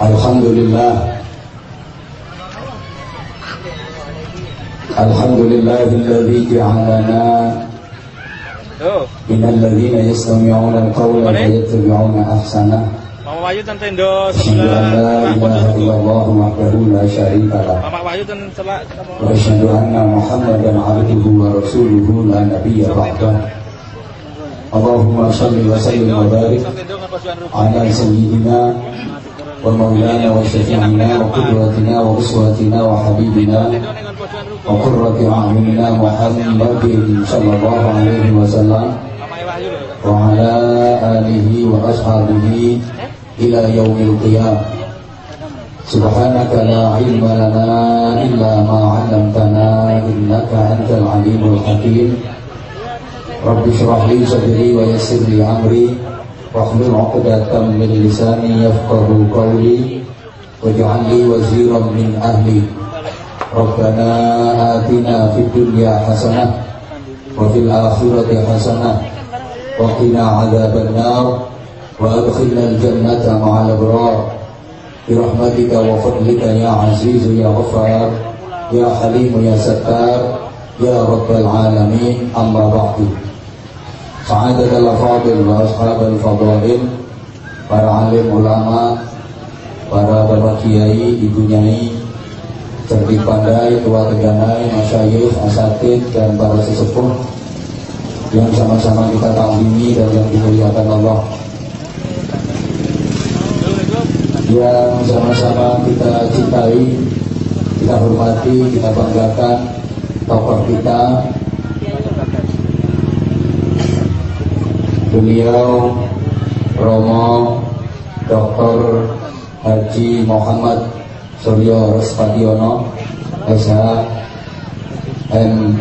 Alhamdulillah Alhamdulillah الحمد لله الذي جعلنا من الذين يستمعون القول فيتبعون Mama Wahyu ten tendo sebelah Allah wahdahu la syarika lah. Mama Wahyu ten sebelah. Wa asyhadu anna abduhu wa rasuluhu la. Allahumma shalli wa sallim wa barik ala sayyidina ومولانا وشفيعنا وقدوتنا وأسوتنا وحبيبنا Tendo ning ngaposuan rupa. وقرة أعيننا محمد صلى الله عليه وسلم Mama Wahyu lho. وعلى آله وأصحابه إلى يوم القيامة سبحانك لا علم لنا إلا ما علمتنا إنك أنت العليم الحكيم رب اشرح لي صدري ويسر لي أمري واحلل عقدة من لساني يفقه قولي واجعل لي وزيرا من أهلي ربنا آتنا في الدنيا حسنة وفي الآخرة حسنة وقنا عذاب النار وأدخلنا الجنة مع الأبرار برحمتك وفضلك يا عزيز يا غفار يا حليم يا ستار يا رب العالمين أما بعد Sa'adat al-Fadil wa ashab al-Fadail Para alim ulama Para bapak kiai, ibu nyai Cerdik pandai, tua teganai, masyayikh, asatid Dan para sesepuh Yang sama-sama kita tanggungi dan yang dimuliakan Allah. Yang sama-sama kita cintai Kita hormati, kita banggakan Tokoh kita beliau Romo Dr. Haji Muhammad Suryo Respationo SH M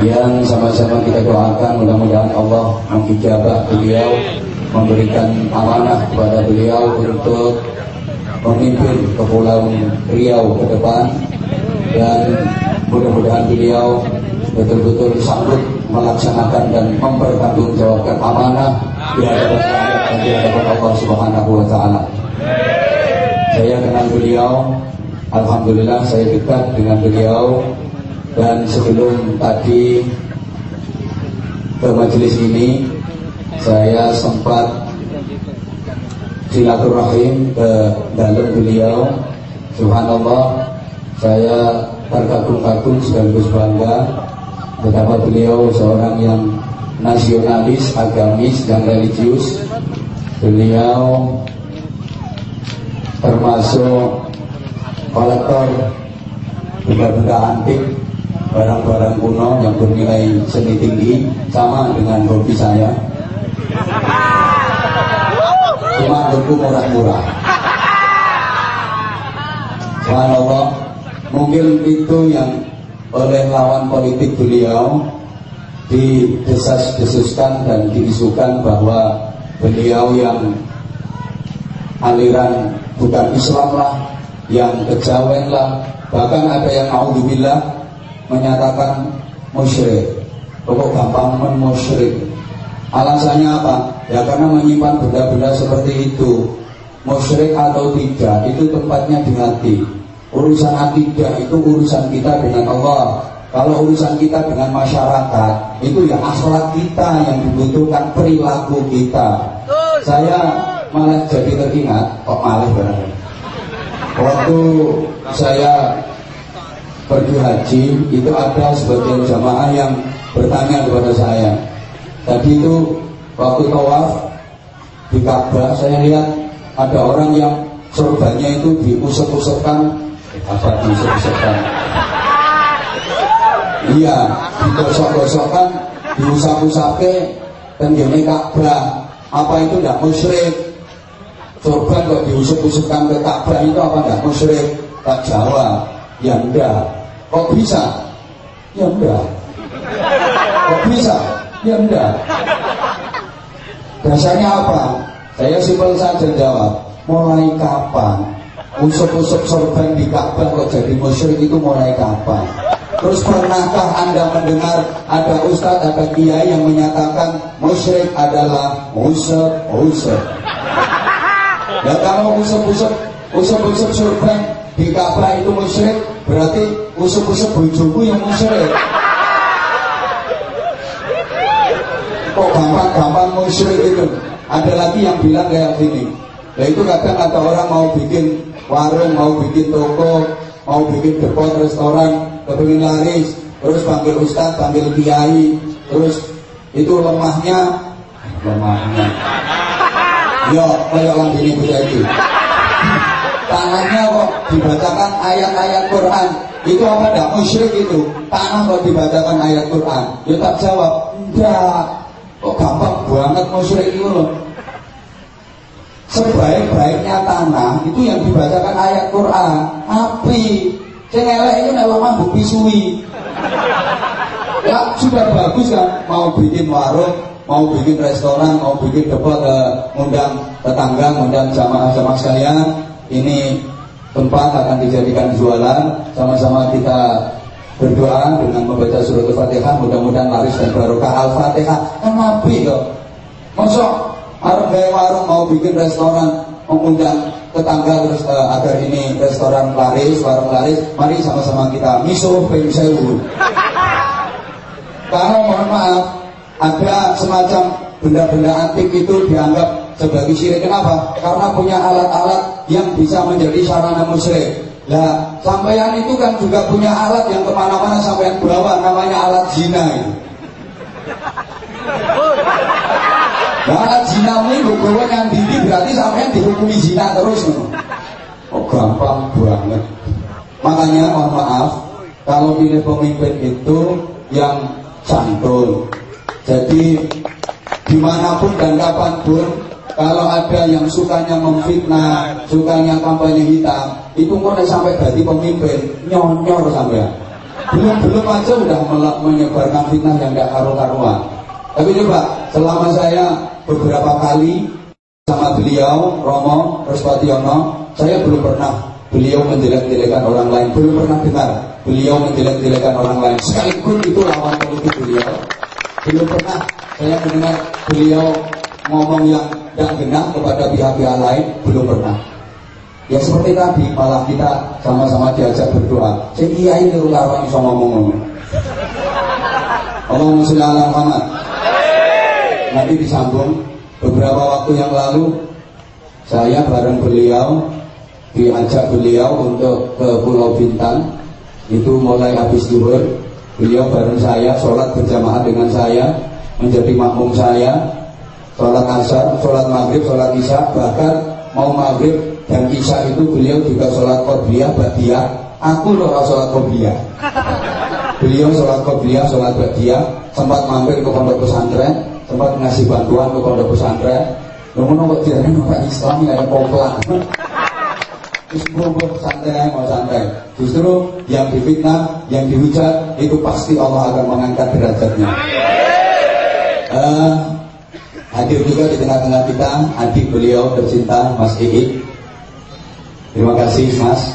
yang sama-sama kita doakan mudah-mudahan Allah mengijabah beliau memberikan amanah kepada beliau untuk memimpin Kepulauan Riau ke depan dan mudah-mudahan beliau betul-betul sanggup melaksanakan dan mempertanggungjawabkan amanah di hadapan rakyat dan di hadapan Allah Subhanahu wa taala. Saya kenal beliau, alhamdulillah saya dekat dengan beliau. Dan sebelum tadi ke majelis ini saya sempat silaturahim ke dalam beliau. Subhanallah saya terkagum-kagum sekaligus bangga betapa beliau seorang yang nasionalis, agamis dan religius. Beliau termasuk kolektor benda-benda antik barang-barang kuno yang bernilai seni tinggi sama dengan hobi saya. Cuma bentuk murah-murah Subhanallah mungkin itu yang oleh lawan politik beliau didesas-desuskan dan diisukan bahwa beliau yang aliran bukan Islam lah yang kejawen lah. Bahkan ada yang naudzubillah menyatakan musyrik. Pokok gampang musyrik? Alasannya apa? Ya karena menyimpan benda-benda seperti itu. Musyrik atau tidak itu tempatnya di hati urusan akidah itu urusan kita dengan Allah. Kalau urusan kita dengan masyarakat itu ya akhlak kita yang dibutuhkan perilaku kita. Saya malah jadi teringat kok malah barangkali waktu saya pergi haji itu ada sebagian jamaah yang bertanya kepada saya. Tadi itu waktu tawaf di Ka'bah saya lihat ada orang yang sorbannya itu diusap-usapkan apa diusap-usapkan? Iya digosok-gosokkan diusap-usapke tenggene Ka'bah apa itu tidak musyrik? Sorban kok diusap-usapkan ke Ka'bah itu apa tidak musyrik? Tak jawab. Ya enggak kok bisa? Ya enggak kok bisa? Ya enggak dasarnya apa? Saya simpel saja jawab. Mulai kapan usap-usap sorban di Ka'bah kok jadi musyrik itu mulai kapan Terus pernahkah Anda mendengar ada ustadz, ada kiai yang menyatakan musyrik adalah usap, usap. Nah kalau usap-usap usap-usap surban di Ka'bah itu musyrik, berarti usap-usap bojomu yang musyrik. Kok gampang-gampang musyrik itu? Ada lagi yang bilang kayak gini. Nah itu kadang kata orang mau bikin warung, mau bikin toko, mau bikin depot restoran, kepingin laris, terus panggil ustadz, panggil kiai, terus itu lemahnya, lemahnya. Yo, kayak orang ini bisa itu. Tanahnya kok dibacakan ayat-ayat Quran. Itu apa enggak musyrik itu? Tanah kok dibacakan ayat Quran. Ya tak jawab, enggak. Kok gampang banget musyrik itu loh. Sebaik-baiknya tanah itu yang dibacakan ayat Quran. Api. Sing elek itu nek mbok pisui. Ya sudah bagus kan mau bikin warung, mau bikin restoran, mau bikin debat uh, ngundang tetangga, ngundang jamaah-jamaah sekalian. Ini tempat akan dijadikan jualan. Sama-sama kita berdoa dengan membaca surat Al-Fatihah. Mudah-mudahan laris dan barokah Al-Fatihah. Kan nabi kok. Masuk Arab warung mau bikin restoran, mengundang tetangga terus uh, agar ini restoran laris, warung laris, mari sama-sama kita misuh pengen sewu. Kalau mohon maaf, ada semacam benda-benda antik itu dianggap sebagai syirik. Kenapa? Karena punya alat-alat yang bisa menjadi sarana musyrik. Nah, sampean itu kan juga punya alat yang ke mana-mana sampean bawa, namanya alat zina itu. Alat zina ini bawa yang diri berarti sampean dihukumi zina terus. Oh, gampang banget. Makanya mohon maaf, kalau pilih pemimpin itu yang santun. Jadi di mana pun dan kapan pun kalau ada yang sukanya memfitnah, sukanya kampanye hitam, itu mulai sampai jadi pemimpin, nyonyor sampai. Belum-belum aja udah menyebarkan fitnah yang gak karu-karuan. Tapi coba, selama saya beberapa kali sama beliau, Romo, Respationo, saya belum pernah beliau menjelek-jelekan orang lain, belum pernah dengar beliau menjelek-jelekan orang lain. Sekalipun itu lawan politik beliau, belum pernah saya mendengar beliau ngomong yang tidak benar kepada pihak-pihak lain, belum pernah. Ya seperti tadi, malah kita sama-sama diajak berdoa. Saya kiai ini orang bisa ngomong-ngomong. Allahumma sholli ala Muhammad. Nanti disambung. Beberapa waktu yang lalu saya bareng beliau diajak beliau untuk ke Pulau Bintang itu mulai habis zuhur. Beliau bareng saya sholat berjamaah dengan saya menjadi makmum saya. Sholat asar, sholat maghrib, sholat isya bahkan mau maghrib dan isya itu beliau juga sholat qobliyah, badiyah. Aku loh sholat qobliyah. Beliau sholat qobliyah, sholat badiyah. Sempat mampir ke pondok pesantren sempat ngasih bantuan ke pondok pesantren. Namun kok jadi orang Islam kayak kopla Terus santai mau santai Justru yang difitnah, yang dihujat Itu pasti Allah akan mengangkat derajatnya. Uh, Hadir juga di tengah-tengah kita Adik beliau tercinta Mas Iik Terima kasih Mas.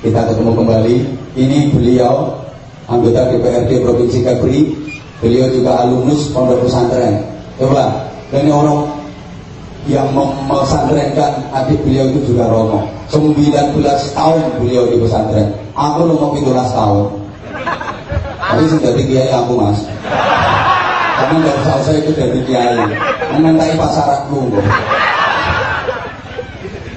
Kita ketemu kembali. Ini beliau Anggota DPRD Provinsi Kepri Beliau juga alumnus Pondok Pesantren Coba, ini orang yang memesantrenkan adik beliau itu juga Romo. 19 tahun beliau di pesantren. Aku nomor 17 tahun. Tapi sudah di kiai aku mas. Karena nggak usah saya itu dari kiai. Mengenai pasaranku.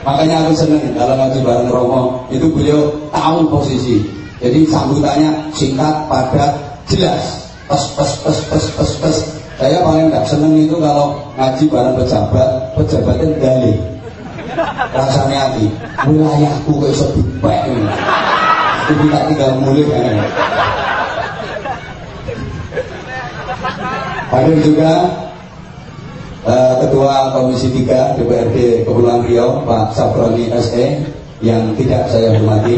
Makanya aku seneng dalam ngaji bareng Romo itu beliau tahu posisi. Jadi sambutannya singkat, padat, jelas. Pes, pes, pes, pes, pes, pes. Saya paling nggak seneng itu kalau ngaji bareng pejabat, pejabatnya dalih. Rasanya hati, wilayahku kok iso dipek. Itu tak tinggal mulai kan. Hadir juga uh, Ketua Komisi 3 DPRD Kepulauan Riau Pak Sabroni SE yang tidak saya hormati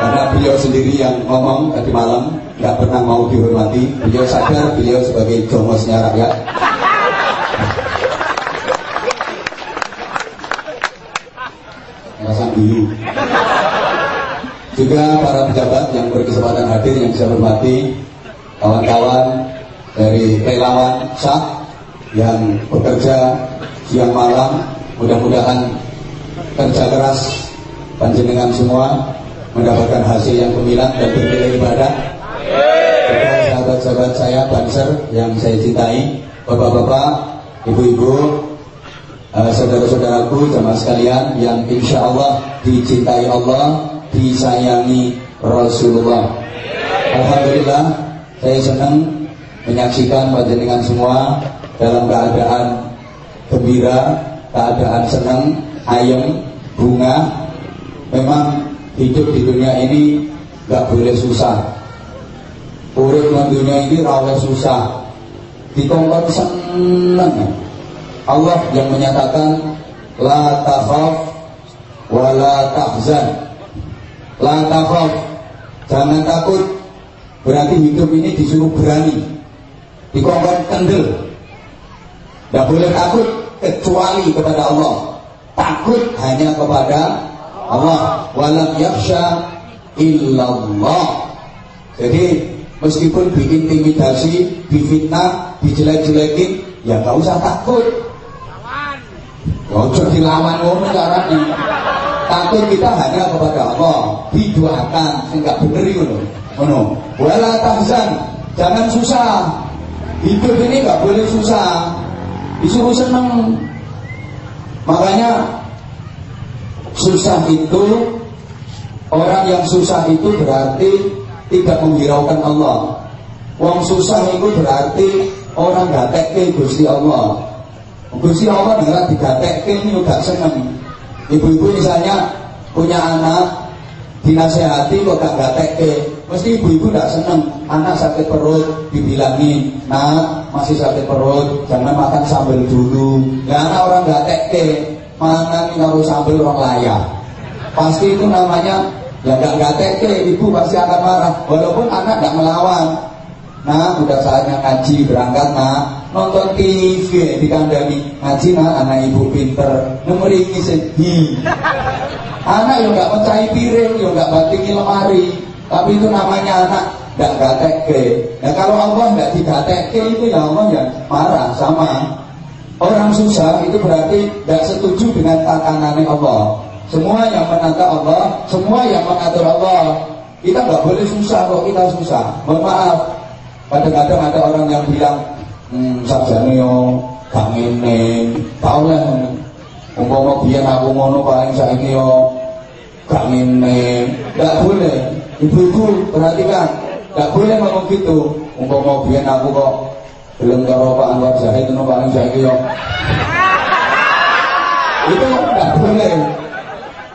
karena beliau sendiri yang ngomong tadi malam nggak pernah mau dihormati. Beliau sadar beliau sebagai jongosnya rakyat. Mas dulu. Juga para pejabat yang berkesempatan hadir yang saya hormati kawan-kawan dari relawan SAK yang bekerja siang malam mudah-mudahan kerja keras panjenengan semua mendapatkan hasil yang gemilang dan bernilai ibadah kepada sahabat-sahabat saya Banser yang saya cintai bapak-bapak ibu-ibu uh, saudara-saudaraku jamaah sekalian yang insya Allah dicintai Allah disayangi Rasulullah Alhamdulillah saya senang menyaksikan panjenengan semua dalam keadaan gembira, keadaan senang, ayem, bunga. Memang hidup di dunia ini gak boleh susah. Urip di dunia ini rawa susah. Dikongkon senang. Allah yang menyatakan la takhaf wa la tahzan. La takhaf. Jangan takut. Berarti hidup ini disuruh berani. Dikongkon kendel. Tidak boleh takut kecuali kepada Allah. Takut hanya kepada Allah. Walam yaksha illallah. Jadi meskipun diintimidasi, difitnah, dijelek-jelekin, ya nggak usah takut. Ojo dilawan ngono carane. Takut kita hanya kepada Allah, didoakan enggak bener itu loh. Ngono. Wala tahzan, jangan susah. Hidup ini nggak boleh susah disuruh seneng makanya susah itu orang yang susah itu berarti tidak menghiraukan Allah. Wong susah itu berarti orang gatek Gusti Allah. Gusti Allah dengan digatek ini juga seneng. Ibu-ibu misalnya punya anak dinasehati kok gak gatek Mesti ibu-ibu tidak senang anak sakit perut dibilangin, nak masih sakit perut, jangan makan sambal dulu. Ya anak orang nggak teke, mangan kalau sambal orang layak. Pasti itu namanya ya nggak teke, ibu pasti akan marah. Walaupun anak nggak melawan. Nah, udah saatnya ngaji berangkat nak nonton TV di kandang ngaji nak anak ibu pinter nomor ini sedih anak yang nggak mencari piring yang nggak batingi lemari tapi itu namanya anak tidak gatekke. Nah kalau Allah tidak digatekke itu ya Allah ya marah sama. Orang susah itu berarti tidak setuju dengan tatanan Allah. Semua yang menata Allah, semua yang mengatur Allah. Kita nggak boleh susah kok kita susah. Mohon maaf. Kadang-kadang ada orang yang bilang, hmm, sarjane yo gak ngene, tau lah. Umpama biyen aku ngono paling saiki yo gak ngene. Gak boleh. Ibu-ibu perhatikan, nggak boleh ngomong gitu. Mau biar aku kok belum karo Pak Anwar Zahid itu paling saya yo. Itu nggak boleh.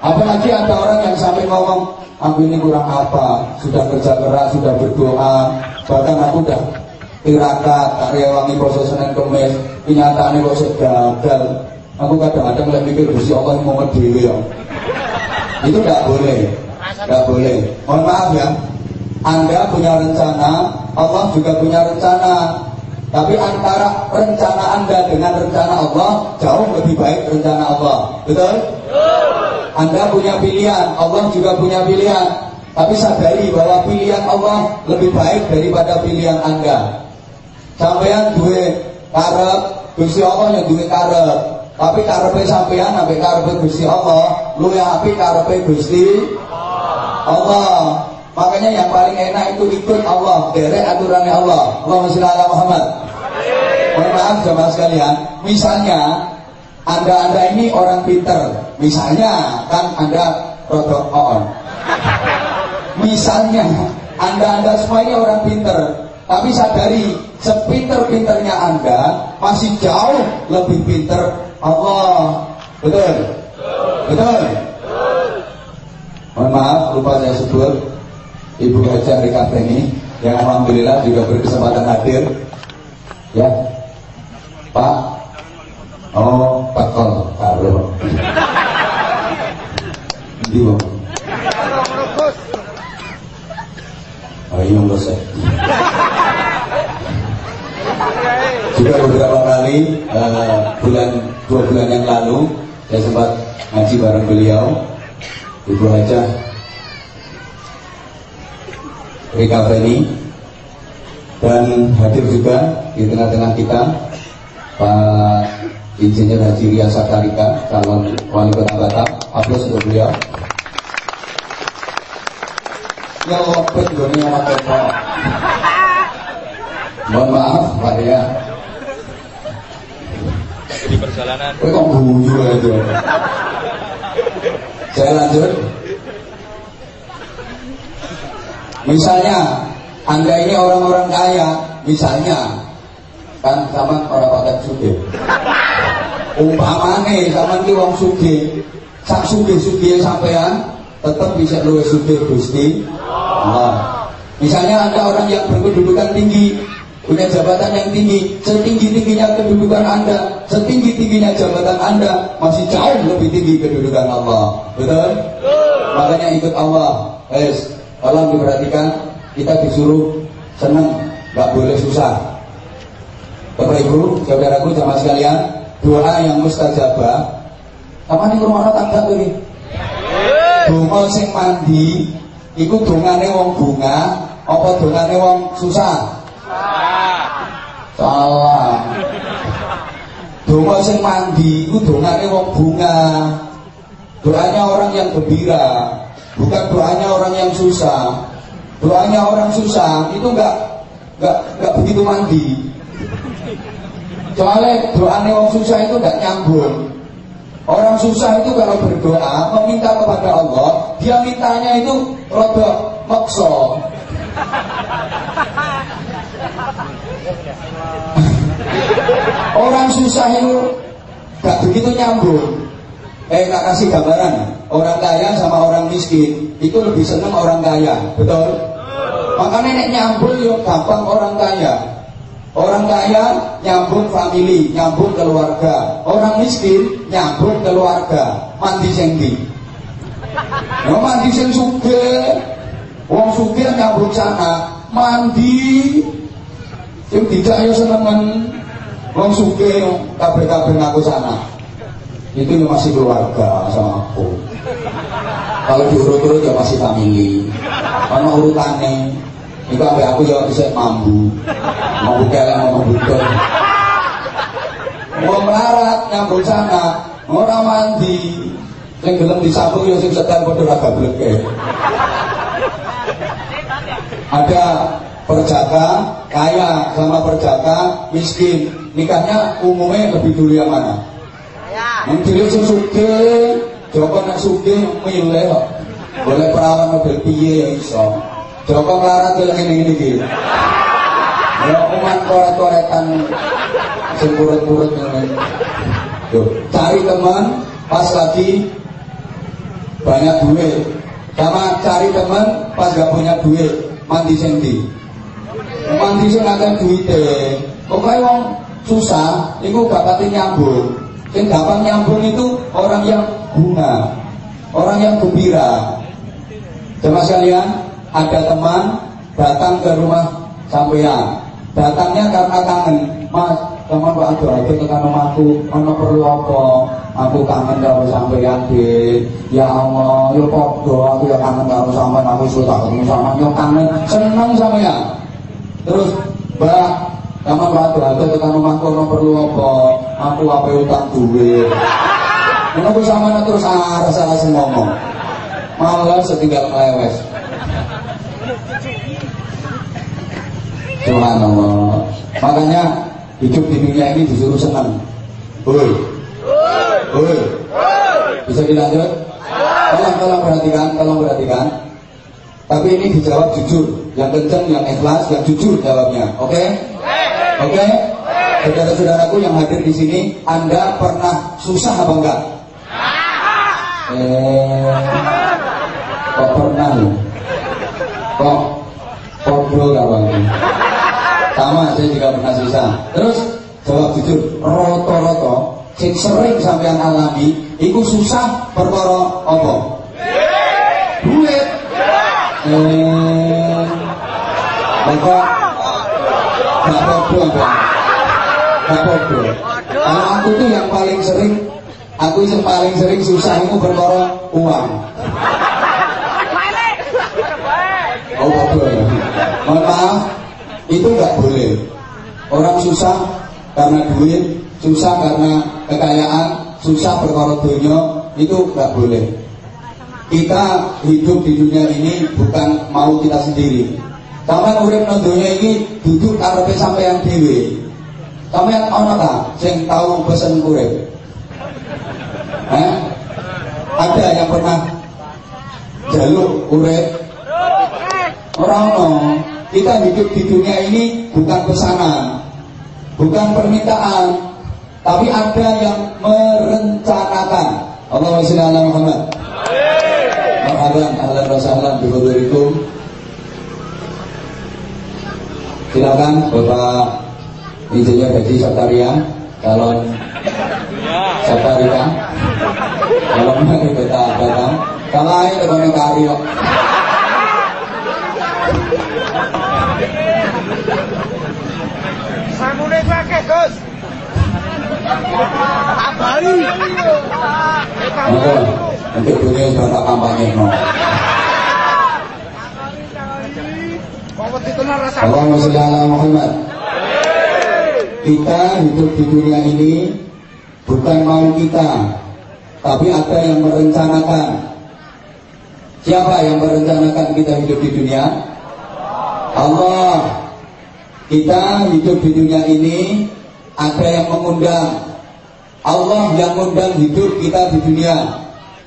Apalagi ada orang yang sampai ngomong, aku ini kurang apa, sudah kerja keras, sudah berdoa, bahkan aku udah tirakat, karyawangi proses Senin Kemis, kenyataannya kok gagal. Aku kadang-kadang lagi mikir, Gusti Allah mau ngedewe ya. Itu nggak boleh. Tidak boleh. Mohon maaf ya. Anda punya rencana, Allah juga punya rencana. Tapi antara rencana Anda dengan rencana Allah jauh lebih baik rencana Allah. Betul? Anda punya pilihan, Allah juga punya pilihan. Tapi sadari bahwa pilihan Allah lebih baik daripada pilihan Anda. Sampean duwe karep, Gusti Allah yang duwe karep. Tapi karepe sampean sampai karepe Gusti Allah, lu yang api karepe Gusti Allah. Makanya yang paling enak itu ikut Allah, derek aturannya Allah. Allahumma sholli ala Muhammad. Mohon maaf jemaah sekalian, misalnya Anda-anda ini orang pinter, misalnya kan Anda rodok on. Misalnya Anda-anda semua ini orang pinter, tapi sadari sepinter-pinternya Anda masih jauh lebih pinter Allah. Betul? Betul? Mohon maaf, lupa saya sebut Ibu Haja Rika ini yang alhamdulillah juga berkesempatan hadir. Ya, Pak. Oh, Pak Kol, karo. Di bawah. Oh iya, saya. Juga beberapa kali uh, bulan dua bulan yang lalu saya sempat ngaji bareng beliau Ibu Haja Rika Feni dan hadir juga di tengah-tengah kita Pak Insinyur Haji Ria Sakarika, calon wali kota Batam. Aplaus untuk beliau. Ya lopet gue nih. Mohon maaf Pak ya. Di perjalanan Gue kok guyu aja. Saya lanjut. Misalnya, Anda ini orang-orang kaya, misalnya, kan sama orang pakai suge. Umpamane sama ki wong suge, sak suge-suge sampean tetap bisa luwe suge Gusti Allah. Misalnya Anda orang yang berkedudukan tinggi, punya jabatan yang tinggi, setinggi-tingginya kedudukan Anda, setinggi-tingginya jabatan Anda, masih jauh lebih tinggi kedudukan Allah. Betul? Makanya ikut Allah. Guys, tolong diperhatikan, kita disuruh senang, nggak boleh susah. Bapak Ibu, saudaraku, jamaah sekalian, doa yang mustajabah. Apa nih rumah tangga ini? Donga sing mandi, iku dongane wong bunga, apa dongane wong susah? Salah. Donga sing mandi iku dongane wong bunga. Doanya orang yang gembira, bukan doanya orang yang susah. Doanya orang susah itu enggak enggak enggak begitu mandi. Soalnya doanya orang susah itu enggak nyambung. Orang susah itu kalau berdoa meminta kepada Allah, dia mintanya itu rodok makso. Orang susah itu gak begitu nyambung. Eh, tak kasih gambaran. Orang kaya sama orang miskin itu lebih seneng orang kaya, betul? Makanya nek nyambung yo gampang orang kaya. Orang kaya nyambung family, nyambung keluarga. Orang miskin nyambung keluarga. Mandi sengdi. Ya mandi sing sugih. Wong sugih nyambung sana, mandi. Sing tidak ya senengan. Wong sugih kabeh-kabeh ngaku sana. Itu masih keluarga sama aku. Kalau diurut-urut ya masih family. Karena urutannya itu sampai aku ya bisa mambu. Mambu kelek mambu budok. Mau melarat nyambung sana, orang mandi. Yang gelem disapu ya sing setel padha bleke. Ada perjaka kaya sama perjaka miskin. Nikahnya umumnya lebih dulu yang mana? Yang dulu sing sugih, Joko nek sugih milih kok. Boleh perawan mobil piye ya iso. Joko melarat yo ngene ngene iki. Ya umat koret-koretan kurut-kurut ngene. Tuh, cari teman pas lagi banyak duit. Sama cari teman pas gak punya duit, mandi sendi. Mandi sing akeh duite. Pokoke wong susah iku gak pati nyambung. Sing gampang nyambung itu orang yang bunga, orang yang gembira. Jemaah sekalian, ada teman datang ke rumah sampean. Datangnya karena kangen. Mas, teman Pak Ado aja tekan rumahku, ono perlu apa? Aku kangen karo sampean, Dik. Ya Allah, yo padha aku ya kangen karo sampean, aku sudah tak ketemu sampean, yo kangen, seneng sampean. Terus, Mbak, Kamu waktu ada tekan rumahku ono perlu apa? Aku apa utang duit. Aku sama terus arah salah ngomong. Malah setinggal kelewes. Subhanallah. Makanya hidup di dunia ini disuruh senang. Oi. Oi. Bisa dilanjut? Tolong, tolong perhatikan, tolong perhatikan. Tapi ini dijawab jujur, yang kencang, yang ikhlas, yang jujur jawabnya. Oke? Oke? Saudara-saudaraku yang hadir di sini, Anda pernah susah apa enggak? Eh, kok pernah loh? Kok podo kawan? Sama, saya juga pernah susah. Terus jawab jujur, roto-roto, sing sering sampean alami, itu susah perkara apa? Duit. Eh, Gak podo apa? Gak podo. Kalau aku tuh yang paling sering, aku yang paling sering susah itu perkara uang. Oh podo ya. Mohon maaf, itu nggak boleh. Orang susah karena duit, susah karena kekayaan, susah perkara dunia, itu nggak boleh. Kita hidup di dunia ini bukan mau kita sendiri. Sampai urip dunia ini duduk karepe sampeyan dhewe. Sampeyan ana ta sing tahu pesen urip? Eh? Ada yang pernah jaluk urip? Orang no. Kita hidup di dunia ini bukan pesanan, bukan permintaan, tapi ada yang merencanakan. Allahumma sholli ala Muhammad. Marhaban, ahlan wa sahlan bi. Silakan Bapak Insinyur Haji Sataria calon Satarika calon dari kota datang kalau ini tekan karyo Samune pakai, Gus. Untuk dunia sudah tak kampanye no. Allahumma sholli ala Muhammad. Kita hidup di dunia ini bukan mau kita, tapi ada yang merencanakan. Siapa yang merencanakan kita hidup di dunia? Allah. Kita hidup di dunia ini ada yang mengundang. Allah yang mengundang hidup kita di dunia.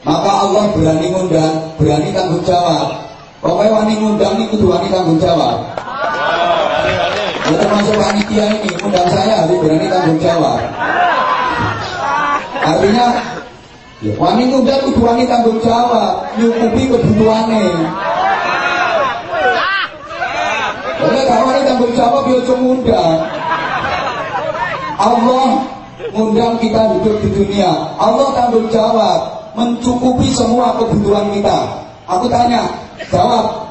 Maka Allah berani ngundang, berani tanggung jawab. Pokoknya wani ngundang ini kudu wani tanggung jawab. Ya termasuk panitia ini, undang saya harus berani tanggung jawab. Artinya, ya, wani ngundang kudu wani tanggung jawab, nyukupi kebutuhannya. Karena kalau tanggung jawab, ya cuma ngundang. Allah ngundang kita hidup di dunia. Allah tanggung jawab mencukupi semua kebutuhan kita. Aku tanya, jawab.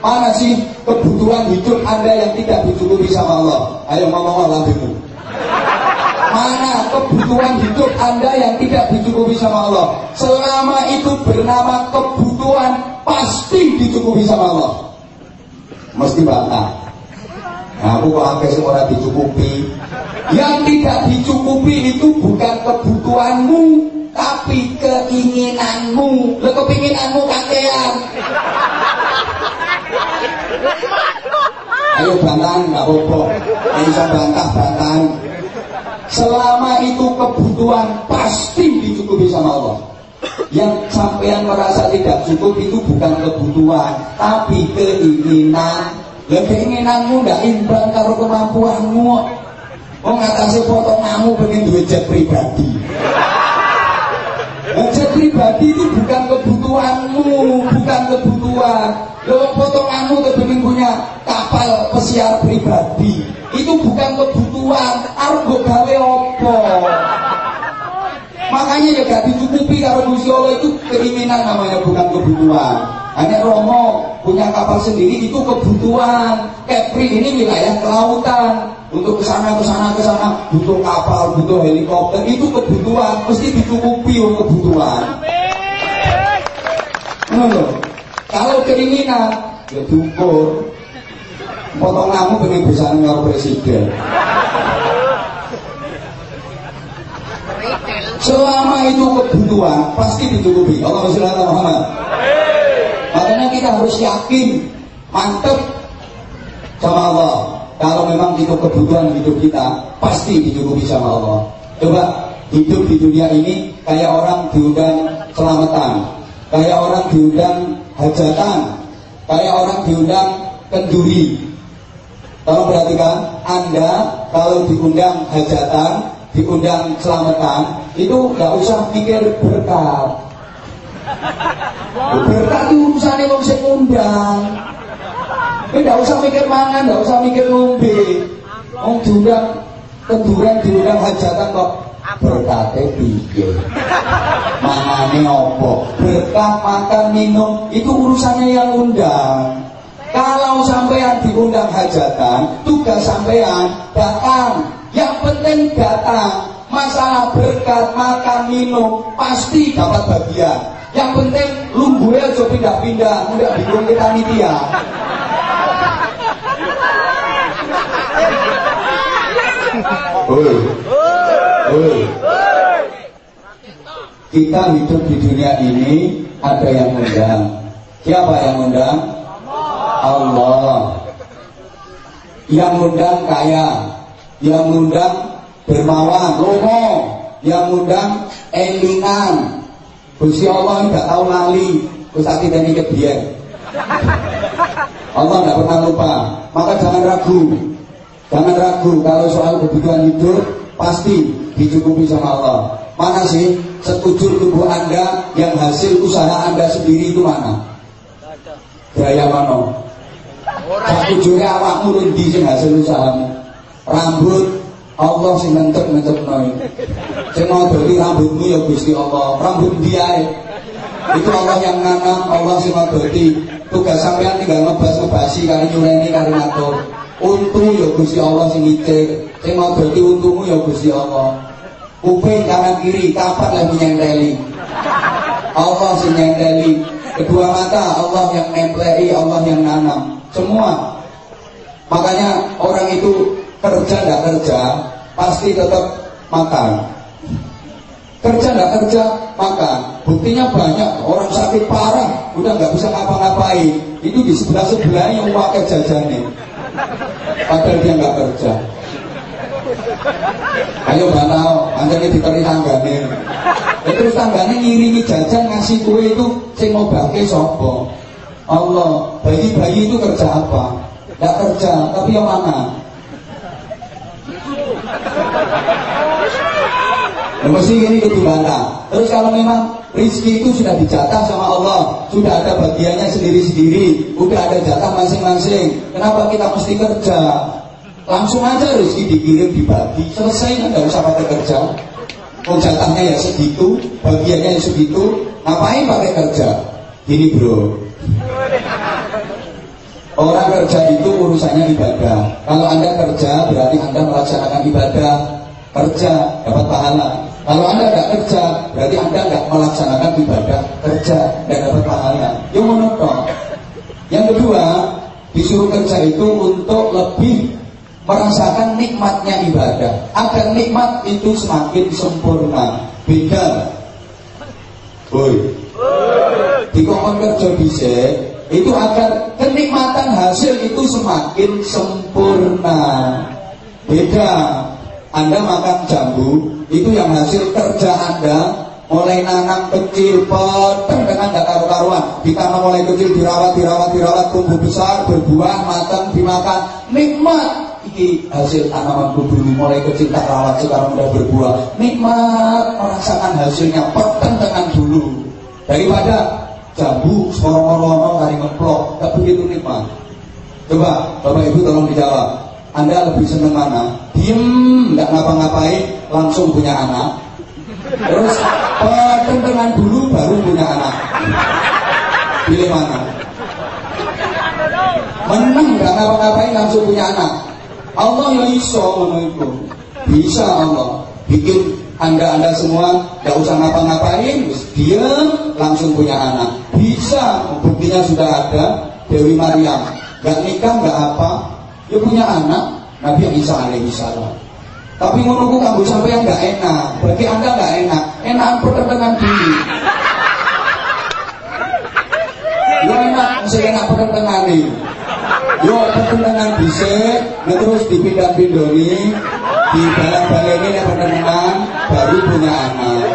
Mana sih kebutuhan hidup Anda yang tidak dicukupi sama Allah? Ayo Allah dulu. Mana kebutuhan hidup Anda yang tidak dicukupi sama Allah? Selama itu bernama kebutuhan pasti dicukupi sama Allah. Mesti bantah. Nah, aku kok sing ora dicukupi. Yang tidak dicukupi itu bukan kebutuhanmu, tapi keinginanmu. Lah kepinginanmu kakean. Ayo bantahan nggak apa-apa. Bisa bantah bantahan. Selama itu kebutuhan pasti dicukupi sama Allah. Yang sampean merasa tidak cukup itu bukan kebutuhan, tapi keinginan. Ya keinginanmu ndak imbang karo kemampuanmu. Oh ngatasi potonganmu pengen duit jet pribadi. Nah, jet pribadi itu bukan kebutuhanmu, bukan kebutuhan. Lo potonganmu kepengen punya kapal pesiar pribadi. Itu bukan kebutuhan, argo gawe opo. Makanya ya gak dicukupi kalau Gusti Allah itu keinginan namanya bukan kebutuhan. Hanya Romo punya kapal sendiri itu kebutuhan. Kepri ini wilayah kelautan. Untuk ke sana ke sana ke sana butuh kapal, butuh helikopter itu kebutuhan, mesti dicukupi untuk kebutuhan. Ngono. Kalau keinginan ya dukur. Potong kamu pengen dengan presiden. Selama itu kebutuhan pasti dicukupi. Allah SWT Muhammad. Makanya kita harus yakin, mantep sama Allah. Kalau memang itu kebutuhan hidup kita, pasti dicukupi sama Allah. Coba hidup di dunia ini kayak orang diundang selamatan, kayak orang diundang hajatan, kayak orang diundang kenduri. Tolong perhatikan, Anda kalau diundang hajatan, diundang selamatan, itu nggak usah pikir berkat. Berkat itu urusannya wong sing ngundang. Ini nggak usah mikir mangan, nggak usah mikir ngombe. Wong diundang kenduran diundang hajatan kok berkatnya piye. Mangane opo? Berkat makan minum itu urusannya yang undang. Kalau sampean diundang hajatan, tugas sampean datang. Yang penting datang. Masalah berkat makan minum pasti dapat bagian. Yang penting lumbuhe aja pindah-pindah, udah bingung kita. Oi. Woi. Kita hidup di dunia ini ada yang undang. Siapa yang undang? Allah. Yang undang kaya, yang undang dermawan, lomo, yang undang elingan. Gusti Allah tidak tahu lali, kusati dan ini kebiar. Allah tidak pernah lupa. Maka jangan ragu. Jangan ragu kalau soal kebutuhan hidup pasti dicukupi sama Allah. Mana sih setuju tubuh Anda yang hasil usaha Anda sendiri itu mana? Gaya mana? Sakujure awakmu di sing hasil usahamu. Rambut Allah sing ngentek-ngentek noy. Sing ngodoti rambutmu ya Gusti Allah. Rambut dia itu Allah yang nanam, Allah sing ngodoti. Tugas sampean tinggal ngebas-ngebasi kali nyureni kali ngatur. Untung ya Gusti Allah sing ngicik. Sing ngodoti untungmu ya Gusti Allah. Kuping kanan kiri kapan lah menyenteli. Allah sing nyenteli. Kedua mata Allah yang nemplei, Allah yang nanam. Semua. Makanya orang itu kerja tidak kerja pasti tetap makan. Kerja tidak kerja makan. Buktinya banyak orang sakit parah udah nggak bisa ngapa-ngapain. Itu di sebelah sebelahnya yang pakai jajannya. Padahal dia nggak kerja. Ayo banau, anjane diteri tanggane. Ya, terus tanggane ngiringi jajan ngasih kue itu sing mau bangke sapa? Allah. Bayi-bayi itu kerja apa? Tidak kerja, tapi yang mana? Mesti ini kudu. Terus kalau memang rizki itu sudah dijatah sama Allah, sudah ada bagiannya sendiri-sendiri, udah ada jatah masing-masing. Kenapa kita mesti kerja? Langsung aja rezeki dikirim dibagi, selesai nggak usah pakai kerja. Oh jatahnya ya segitu, bagiannya ya segitu, ngapain pakai kerja? Gini bro, orang kerja itu urusannya ibadah. Kalau anda kerja berarti anda melaksanakan ibadah, kerja dapat pahala. Kalau anda tidak kerja berarti anda nggak melaksanakan ibadah, kerja dan dapat pahala. Yang menonton. Yang kedua, disuruh kerja itu untuk lebih merasakan nikmatnya ibadah. Agar nikmat itu semakin sempurna. Beda. Boy. Di kongkong kerja bisa itu agar kenikmatan hasil itu semakin sempurna. Beda anda makan jambu itu yang hasil kerja anda mulai nanam kecil peteng dengan gak karu-karuan. Ditanam mulai kecil dirawat dirawat dirawat tumbuh besar berbuah matang dimakan. Nikmat! Iki hasil tanamanku dulu mulai kecil tak rawat sekarang udah berbuah. Nikmat! Merasakan hasilnya peteng dengan dulu. Daripada jambu sorong-sorong kari ngeplok gak begitu nikmat. Coba bapak ibu tolong dijawab. Anda lebih seneng mana diem nggak ngapa-ngapain langsung punya anak. Terus peteng dengan dulu baru punya anak. Pilih mana? Menang nggak ngapa-ngapain langsung punya anak. Allah yang iso itu. Bisa Allah bikin anda-anda semua gak usah ngapa-ngapain, diam langsung punya anak. Bisa, buktinya sudah ada Dewi Maryam, gak nikah gak apa, dia punya anak Nabi Isa alaihi salam. Tapi menunggu kamu sampai yang gak enak, bagi anda gak enak, enak pertentangan diri. Ya enak, saya enak pertentangan nih. Yo pertentangan bisa, nah terus dipindah-pindoni, di balik-balik ini yang pertentangan, baru punya anak.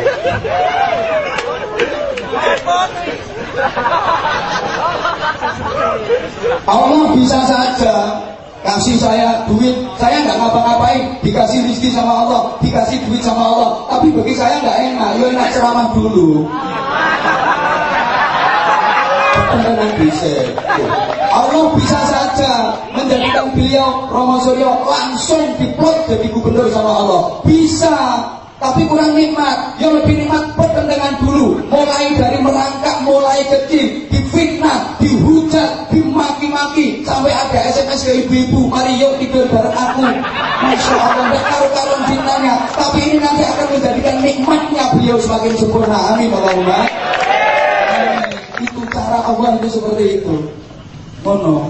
Allah bisa saja kasih saya duit, saya nggak ngapa-ngapain, dikasih rezeki sama Allah, dikasih duit sama Allah, tapi bagi saya nggak enak, yo enak ceramah dulu. Bisa. Allah bisa saja menjadikan beliau Romo Suryo langsung diplot jadi gubernur sama Allah. Bisa, tapi kurang nikmat. Yang lebih nikmat pertentangan dulu. Mulai dari merangkak, mulai kecil, difitnah, dihujat, dimaki-maki, sampai ada SMS ke ibu-ibu, mari yuk tidur bareng aku. Masya Allah, tidak karu-karuan cintanya. Tapi ini nanti akan menjadikan nikmatnya beliau semakin sempurna. Amin, Allahumma. Itu cara Allah itu seperti itu. Mono.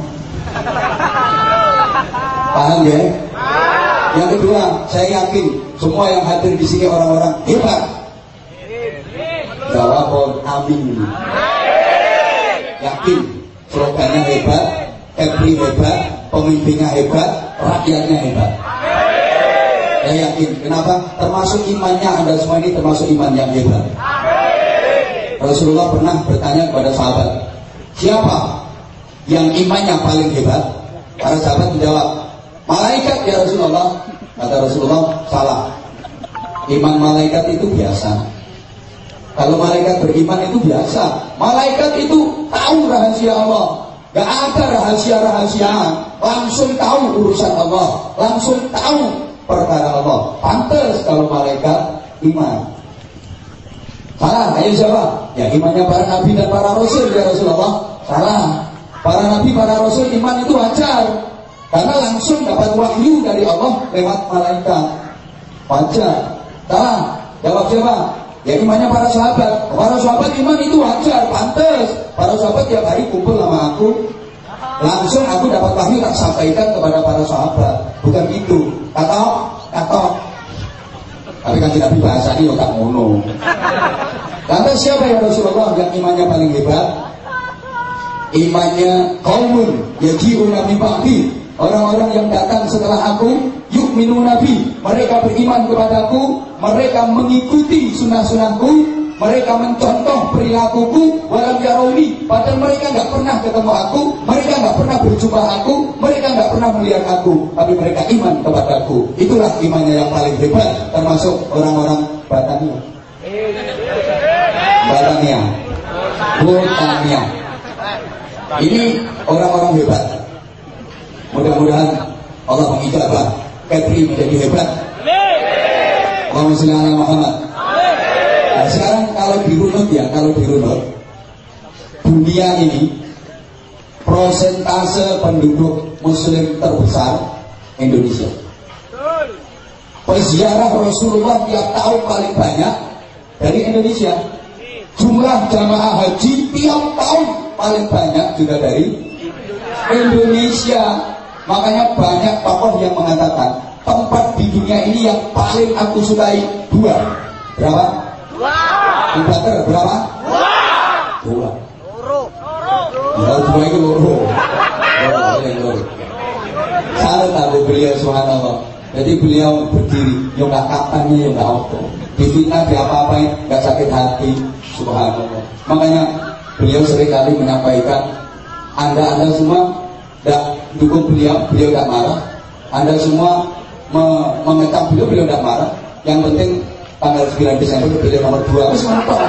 Paham ya? Yang kedua, saya yakin semua yang hadir di sini orang-orang hebat. Jawab amin. Yakin slogannya hebat, Kepri hebat, pemimpinnya hebat, rakyatnya hebat. Saya yakin. Kenapa? Termasuk imannya Anda semua ini termasuk iman yang hebat. Rasulullah pernah bertanya kepada sahabat, siapa yang imannya paling hebat? Para sahabat menjawab, malaikat ya Rasulullah. Kata Rasulullah, salah. Iman malaikat itu biasa. Kalau malaikat beriman itu biasa. Malaikat itu tahu rahasia Allah. Gak ada rahasia-rahasia. Langsung tahu urusan Allah. Langsung tahu perkara Allah. Pantas kalau malaikat iman. Salah, ayo siapa? Ya imannya para nabi dan para rasul ya Rasulullah. Salah. Para nabi, para rasul iman itu wajar. Karena langsung dapat wahyu dari Allah lewat malaikat. Wajar. Salah. Jawab siapa? Ya imannya para sahabat. Para sahabat iman itu wajar, pantas. Para sahabat tiap hari kumpul sama aku. Langsung aku dapat wahyu tak sampaikan kepada para sahabat. Bukan itu. Kata, kata. Tapi kan tidak bahasa ini tak ngono. Lantas siapa yang Rasulullah yang imannya paling hebat? Imannya kaumun yaji'una min ba'di Orang-orang yang datang setelah aku Yuk minu nabi. Mereka beriman kepadaku. Mereka mengikuti sunnah-sunnahku. Mereka mencontoh perilakuku. Walam yarauni Padahal mereka nggak pernah ketemu aku. Mereka nggak pernah berjumpa aku. Mereka nggak pernah melihat aku. Tapi mereka iman kepadaku. Itulah imannya yang paling hebat Termasuk orang-orang Batania Batania Batania Ini orang-orang hebat Mudah-mudahan Allah mengijabah Katri menjadi hebat. Allahumma sholli ala Muhammad. Nah, sekarang kalau dirunut ya, kalau dirunut dunia ini prosentase penduduk muslim terbesar Indonesia. Peziarah Rasulullah tiap tahun paling banyak dari Indonesia. Jumlah jamaah haji tiap tahun paling banyak juga dari Indonesia. Makanya banyak tokoh yang mengatakan tempat di dunia ini yang paling aku sukai dua. Berapa? Dua. Inverter berapa? Dua. Dua. Ya, dua itu loro. Loro, loro. Salut aku beliau subhanallah. Jadi beliau berdiri, yang nggak kapannya, yang nggak apa. Difitnah, di apa-apain, nggak sakit hati, subhanallah. Makanya beliau sering kali menyampaikan, anda-anda semua tidak dukung beliau, beliau tidak marah. Anda semua me mengekang beliau, beliau tidak marah. Yang penting tanggal 9 Desember beliau nomor 2. Terus mantap.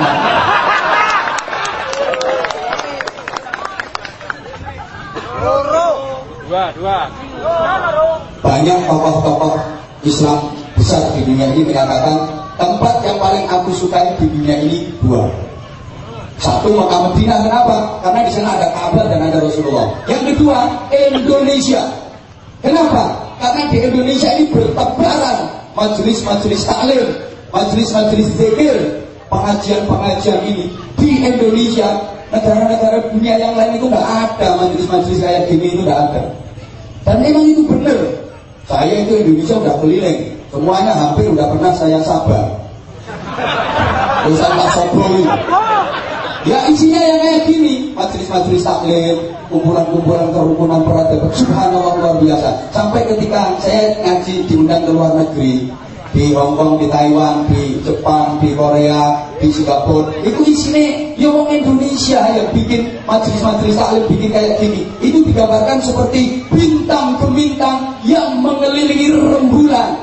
Dua, dua. Banyak tokoh-tokoh Islam besar di dunia ini menyatakan tempat yang paling aku sukai di dunia ini dua. Satu Mekah Medina kenapa? Karena di sana ada Ka'bah dan ada Rasulullah. Yang kedua Indonesia. Kenapa? Karena di Indonesia ini bertebaran majelis-majelis taklim, majelis-majelis zikir, pengajian-pengajian ini di Indonesia. Negara-negara dunia yang lain itu nggak ada majelis-majelis kayak gini itu nggak ada. Dan memang itu benar. Saya itu Indonesia udah keliling, semuanya hampir udah pernah saya sabar. Urusan Pak Sobro Ya isinya yang kayak gini, majelis-majelis taklim, kumpulan-kumpulan kerukunan peradaban, subhanallah luar biasa. Sampai ketika saya ngaji diundang ke luar negeri, di Hong Kong, di Taiwan, di Jepang, di Korea, di Singapura, itu isinya ya orang Indonesia yang bikin majelis-majelis taklim bikin kayak gini. Itu digambarkan seperti bintang gemintang yang mengelilingi rembulan.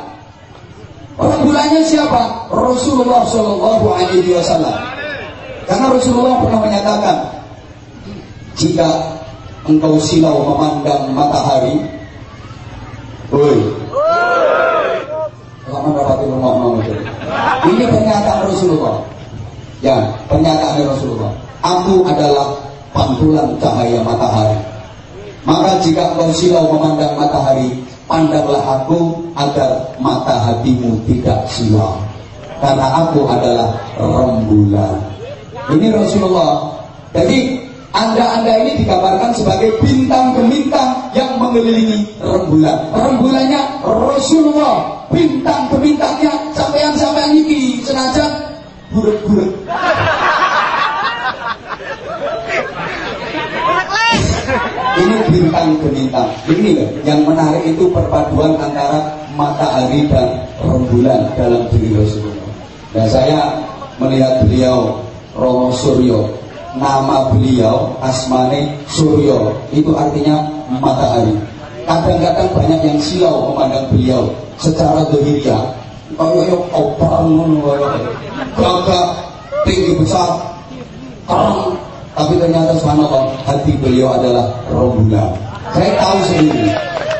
Rembulannya siapa? Rasulullah Shallallahu Alaihi Wasallam. Karena Rasulullah pernah menyatakan, jika engkau silau memandang matahari, woi. Ini pernyataan Rasulullah. Ya, pernyataan Rasulullah. Aku adalah pantulan cahaya matahari. Maka jika engkau silau memandang matahari, pandanglah aku agar mata hatimu tidak silau. Karena aku adalah rembulan. Ini Rasulullah. Jadi Anda-anda ini digambarkan sebagai bintang gemintang yang mengelilingi rembulan. Rembulannya Rasulullah, bintang gemintangnya sampean sampean iki senajan buruk-buruk. Ini bintang gemintang. Ini loh, yang menarik itu perpaduan antara matahari dan rembulan dalam diri Rasulullah. Dan saya melihat beliau Romo Suryo nama beliau asmane Suryo itu artinya matahari. Kadang-kadang banyak yang silau memandang beliau secara dohiria kayak yang opal gagah tinggi besar terang. Tapi ternyata subhanallah hati beliau adalah rembulan saya tahu sendiri.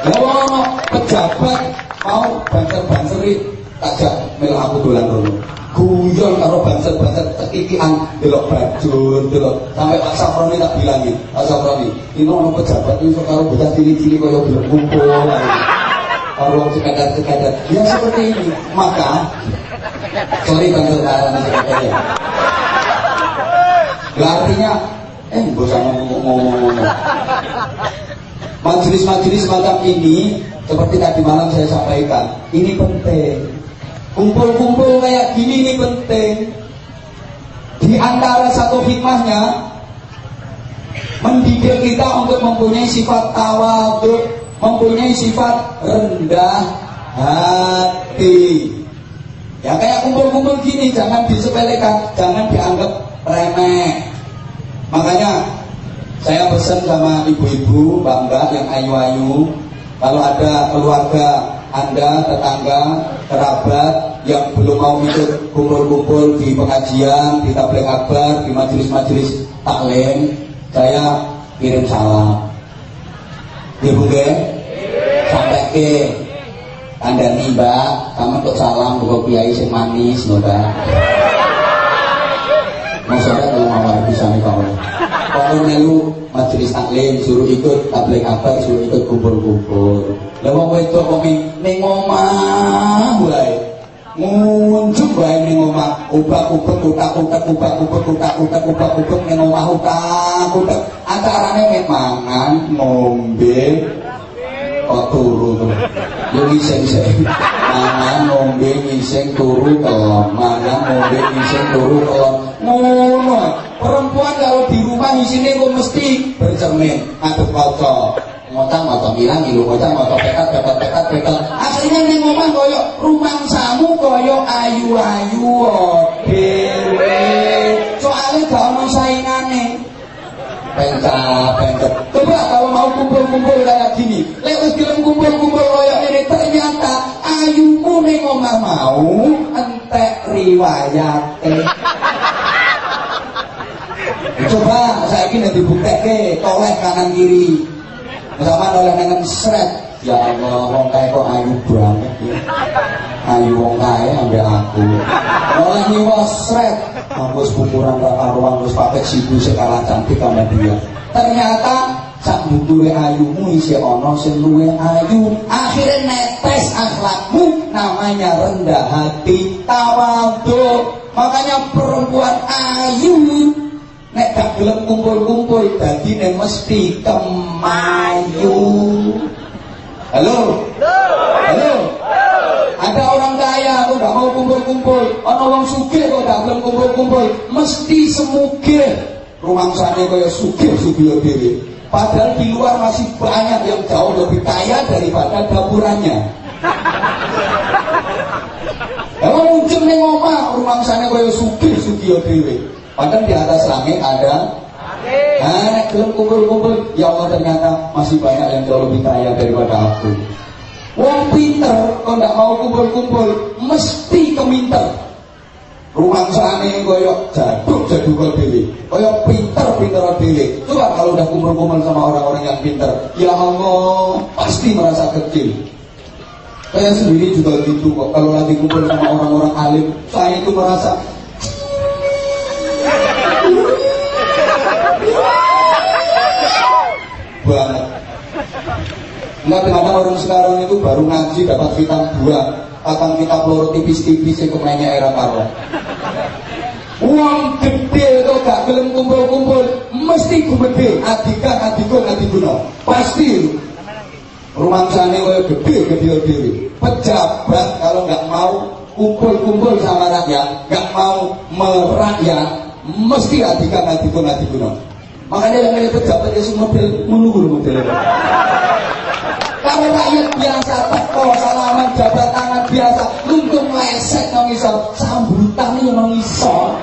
Kalau pejabat mau banter-banteri takjak melu aku dolan rono guyon karo banser-banser tekikian delok bajur delok sampai Pak Safroni tak bilangin Pak Safroni ini ono pejabat itu karo bocah cilik-cilik kaya gelem kumpul karo wong sekadar-sekadar. Ya seperti ini. Maka sorry banser karang sekadar ya artinya eh usah ngomong-ngomong majelis-majelis semacam ini seperti tadi malam saya sampaikan ini penting Kumpul-kumpul kayak gini ini penting. Di antara satu hikmahnya mendidik kita untuk mempunyai sifat tawadhu, mempunyai sifat rendah hati. Ya kayak kumpul-kumpul gini jangan disepelekan, jangan dianggap remeh. Makanya saya pesan sama ibu-ibu, bangga yang ayu-ayu, kalau ada keluarga anda, tetangga, kerabat yang belum mau ikut kumpul-kumpul di pengajian, di tabligh akbar, di majelis-majelis taklim, saya kirim salam. Ibu ke? Sampai ke Anda tiba, kamu untuk salam buka kiai manis, noda. Maksudnya kalau mawar bisa nih Kalau melu majelis taklim suruh ikut tabligh akbar, suruh ikut kumpul-kumpul. Lah wong wedok kok ning omah wae. Muncul wae ning omah, ubak-ubek utak-utak ubak-ubek utak-utak ubak-ubek ning omah utak-utak. Acarane mek mangan, ngombe, kok turu ngising sih. Mangan ngombe ngising turu kelon, mangan ngombe ngising turu kelon. Ngono. Perempuan kalau di gampang isine kok mesti bercermin. Atuh kaca ngotak mata ilang ilu kaca mata pekat pekat pekat pekat asline ini ngomong koyo rumang samu kaya ayu ayu dewe soalnya gak mau saingane. Pencap pencap coba kalau mau kumpul kumpul kayak gini. Lewat film kumpul kumpul koyo ini ternyata ayumu nih ngomong mau entek riwayate. Coba saya ini dibuktek toleh kanan kiri sama oleh nengen seret. Ya Allah, wong kae kok ayu banget ya. Ayu wong kae ambek aku. Oleh nyiwa seret. Aku sepupuran gak karuan wis pakai sibu sekala cantik sama dia. Ternyata sak buture ayumu isi ono sing luwe ayu. Akhirnya netes akhlakmu namanya rendah hati, tawadhu. Makanya perempuan ayu nek gak gelem kumpul-kumpul dadi nek mesti kemayu. Halo? Halo? Ada orang kaya kok gak mau kumpul-kumpul ana wong sugih kok gak gelem kumpul-kumpul mesti semuge rumangsane kaya sugih-sugih dhewe. Padahal di luar masih banyak yang jauh lebih kaya daripada dapurnya Emang muncul ngomong rumah sana kaya sugih-sugih dhewe. Padahal di atas langit ada Nah, belum kumpul-kumpul, ya Allah ternyata masih banyak yang jauh lebih kaya daripada aku. Wong pinter, kok nggak mau kumpul-kumpul, mesti keminter. Rumah sana koyok jaduk jaduk kau dewi, koyok pinter pinter dewi. Coba kalau udah kumpul-kumpul sama orang-orang yang pinter, ya Allah pasti merasa kecil. Saya sendiri juga gitu kok. Kalau lagi kumpul sama orang-orang alim, saya itu merasa Enggak ternyata orang sekarang itu baru ngaji dapat kitab dua, akan kita peluru tipis-tipis yang kemainnya era karo. Uang gede itu gak gelem kumpul-kumpul, mesti gumede adikan adikun adikuno pasti. Rumah sana gede gede gede pejabat kalau nggak mau kumpul-kumpul sama rakyat nggak mau merakyat mesti adikan adikun adikuno makanya yang pejabat itu model menunggu modelnya kalau rakyat biasa teko salaman jabat tangan biasa untung lesek nang iso sambutan yo nang iso.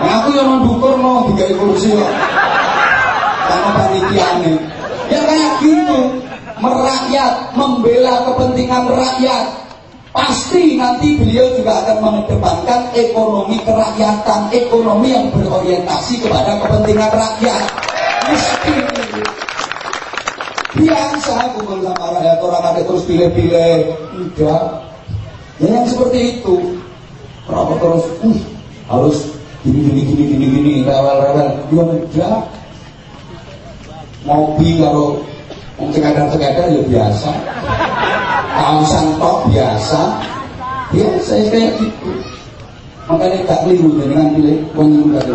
Nah, aku yang mendukung no digawe kursi kok sama panitiane ya kayak gitu merakyat membela kepentingan rakyat. Pasti nanti beliau juga akan mengedepankan ekonomi kerakyatan ekonomi yang berorientasi kepada kepentingan rakyat. Mesti biasa kumpul sama rakyat orang ada terus pilih-pilih enggak. Ya yang seperti itu. Kenapa terus uh, harus gini gini gini gini gini rewel-rewel ya enggak. Ngopi kalau sekadar-sekadar ya biasa. Kausan tok biasa. Biasa ya kayak gitu. Makanya tak keliru dengan pilih pemilu tadi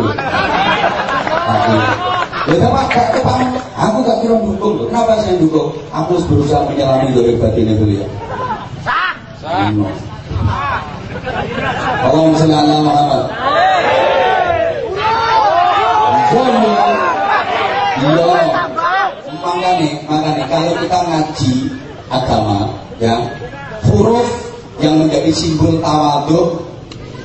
Ya Pak, gak kepang, aku gak kira dukung loh. Kenapa saya dukung? Aku harus berusaha menyelami dari batinnya beliau. Sah. Allahumma sholli ala Muhammad. Iya. Makanya, makanya kalau kita ngaji agama, ya huruf yang menjadi simbol tawaduk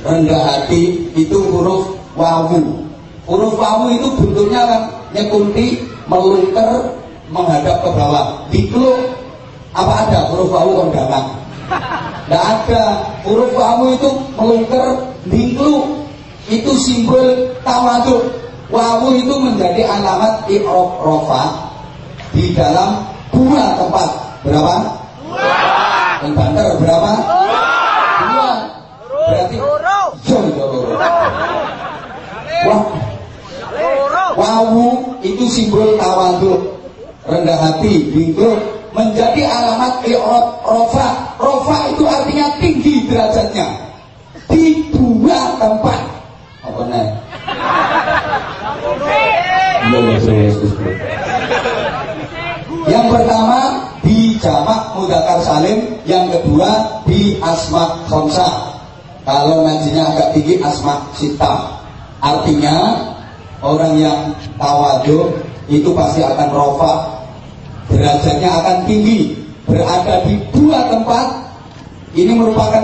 rendah hati itu huruf wawu. Huruf wawu itu bentuknya kan nyekunti, melungker, menghadap ke bawah. Dikluk apa ada huruf wawu kondangan? Tidak ada. Huruf wawu itu melungker, dikluk. Itu simbol tawaduk. Wawu itu menjadi alamat i'rab rofa di dalam dua tempat. Berapa? Dua. Yang banter berapa? Dua. Berarti loro. Wah, Wawu itu simbol tawaduk, rendah hati, bingkrut, menjadi alamat rofa. Rofa itu artinya tinggi derajatnya di dua tempat. Apa nih? Yang pertama di jamak mudakar salim, yang kedua di asma khomsa. Kalau ngajinya agak tinggi asma sita. Artinya orang yang tawaduk itu pasti akan rofa derajatnya akan tinggi. Berada di dua tempat. Ini merupakan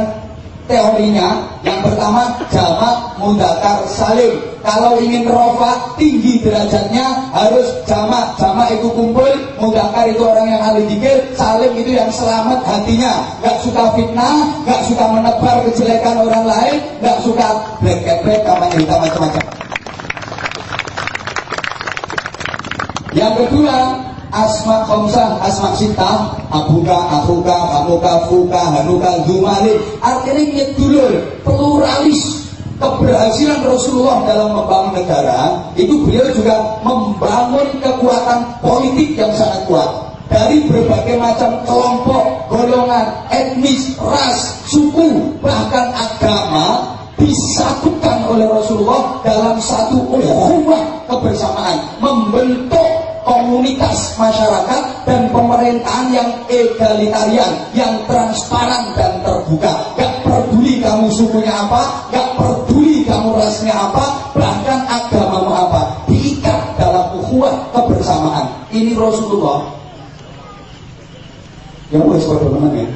teorinya. Yang pertama jamak mudakar salim. Kalau ingin rofa tinggi derajatnya harus jamak. Jamak itu kumpul mudakar itu orang yang ahli dikir salim itu yang selamat hatinya. Gak suka fitnah gak suka menebar kejelekan orang lain gak suka black black kampanye hitam macam-macam Yang kedua, asma khamsah, asma sita, abuka, akuka, kamuka, fuka, hanuka, zumali. Artinya nyedulur, pluralis. Keberhasilan Rasulullah dalam membangun negara, itu beliau juga membangun kekuatan politik yang sangat kuat. Dari berbagai macam kelompok, golongan, etnis, ras, suku, bahkan agama, disatukan oleh Rasulullah dalam satu ukhuwah kebersamaan membentuk komunitas masyarakat dan pemerintahan yang egalitarian, yang transparan dan terbuka. Gak peduli kamu sukunya apa, gak peduli kamu rasnya apa, bahkan agamamu apa, diikat dalam ukhuwah kebersamaan. Ini Rasulullah. Ya wes teman ya.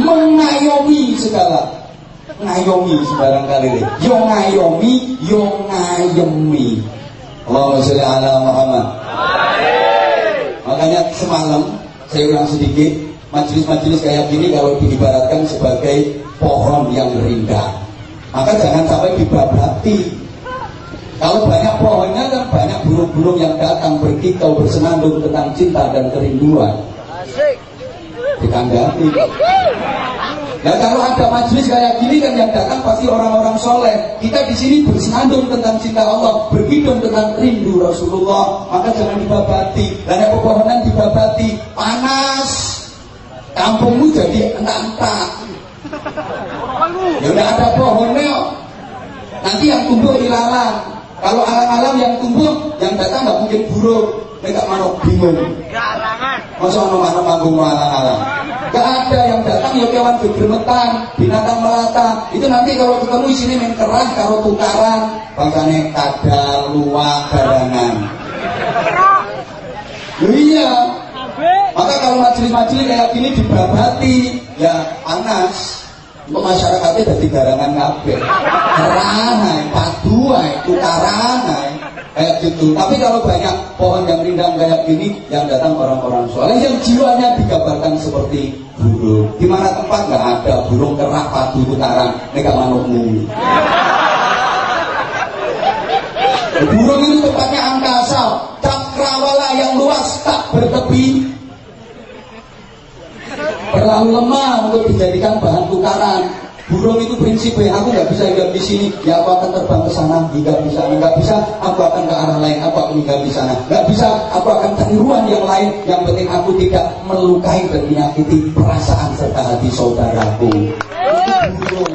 Mengayomi segala ngayomi sebarang kali deh. Yo ngayomi, yo ngayemi. Allahumma sholli ala Muhammad. Makanya semalam saya ulang sedikit, majelis-majelis kayak gini kalau diibaratkan sebagai pohon yang rindang. Maka jangan sampai dibabati. Kalau banyak pohonnya kan banyak burung-burung yang datang berkikau bersenandung tentang cinta dan kerinduan. Dikandani. Nah kalau ada majelis kayak gini kan yang datang pasti orang-orang soleh. Kita di sini bersenandung tentang cinta Allah, berhidung tentang rindu Rasulullah. Maka jangan dibabati. Yang pepohonan dibabati, panas. Kampungmu jadi entak-entak. Ya udah ada pohonnya. Nanti yang tumbuh ilalang. Kalau alam-alam yang tumbuh, yang datang nggak mungkin burung. Mereka mana bingung. Garangan. Masa ono mana manggung alam-alam? Gak ada yang datang ya kewan gegermetan, binatang melata. Itu nanti kalau ketemu sini main kerah kalau tukaran, bangkane kadal, luwak, garangan. Loh iya. Maka kalau majelis-majelis kayak gini dibabati, ya panas. Untuk masyarakatnya dari garangan kabeh. Keranai, paduai, tukaran, kayak gitu. Tapi kalau banyak pohon yang rindang kayak gini, yang datang orang-orang soalnya yang jiwanya digambarkan seperti burung. Di mana tempat nggak ada burung kerak, padu, tukaran, mereka manukmu. Burung itu tempatnya angkasa, cakrawala yang luas tak bertepi. Terlalu lemah untuk dijadikan bahan tukaran. Burung itu prinsipnya, aku nggak bisa hidup di sini, ya aku akan terbang ke sana, di sana, nggak bisa, aku akan ke arah lain, aku akan tinggal di sana, nggak bisa, aku akan cari ruang yang lain, yang penting aku tidak melukai dan menyakiti perasaan serta hati saudaraku. Burung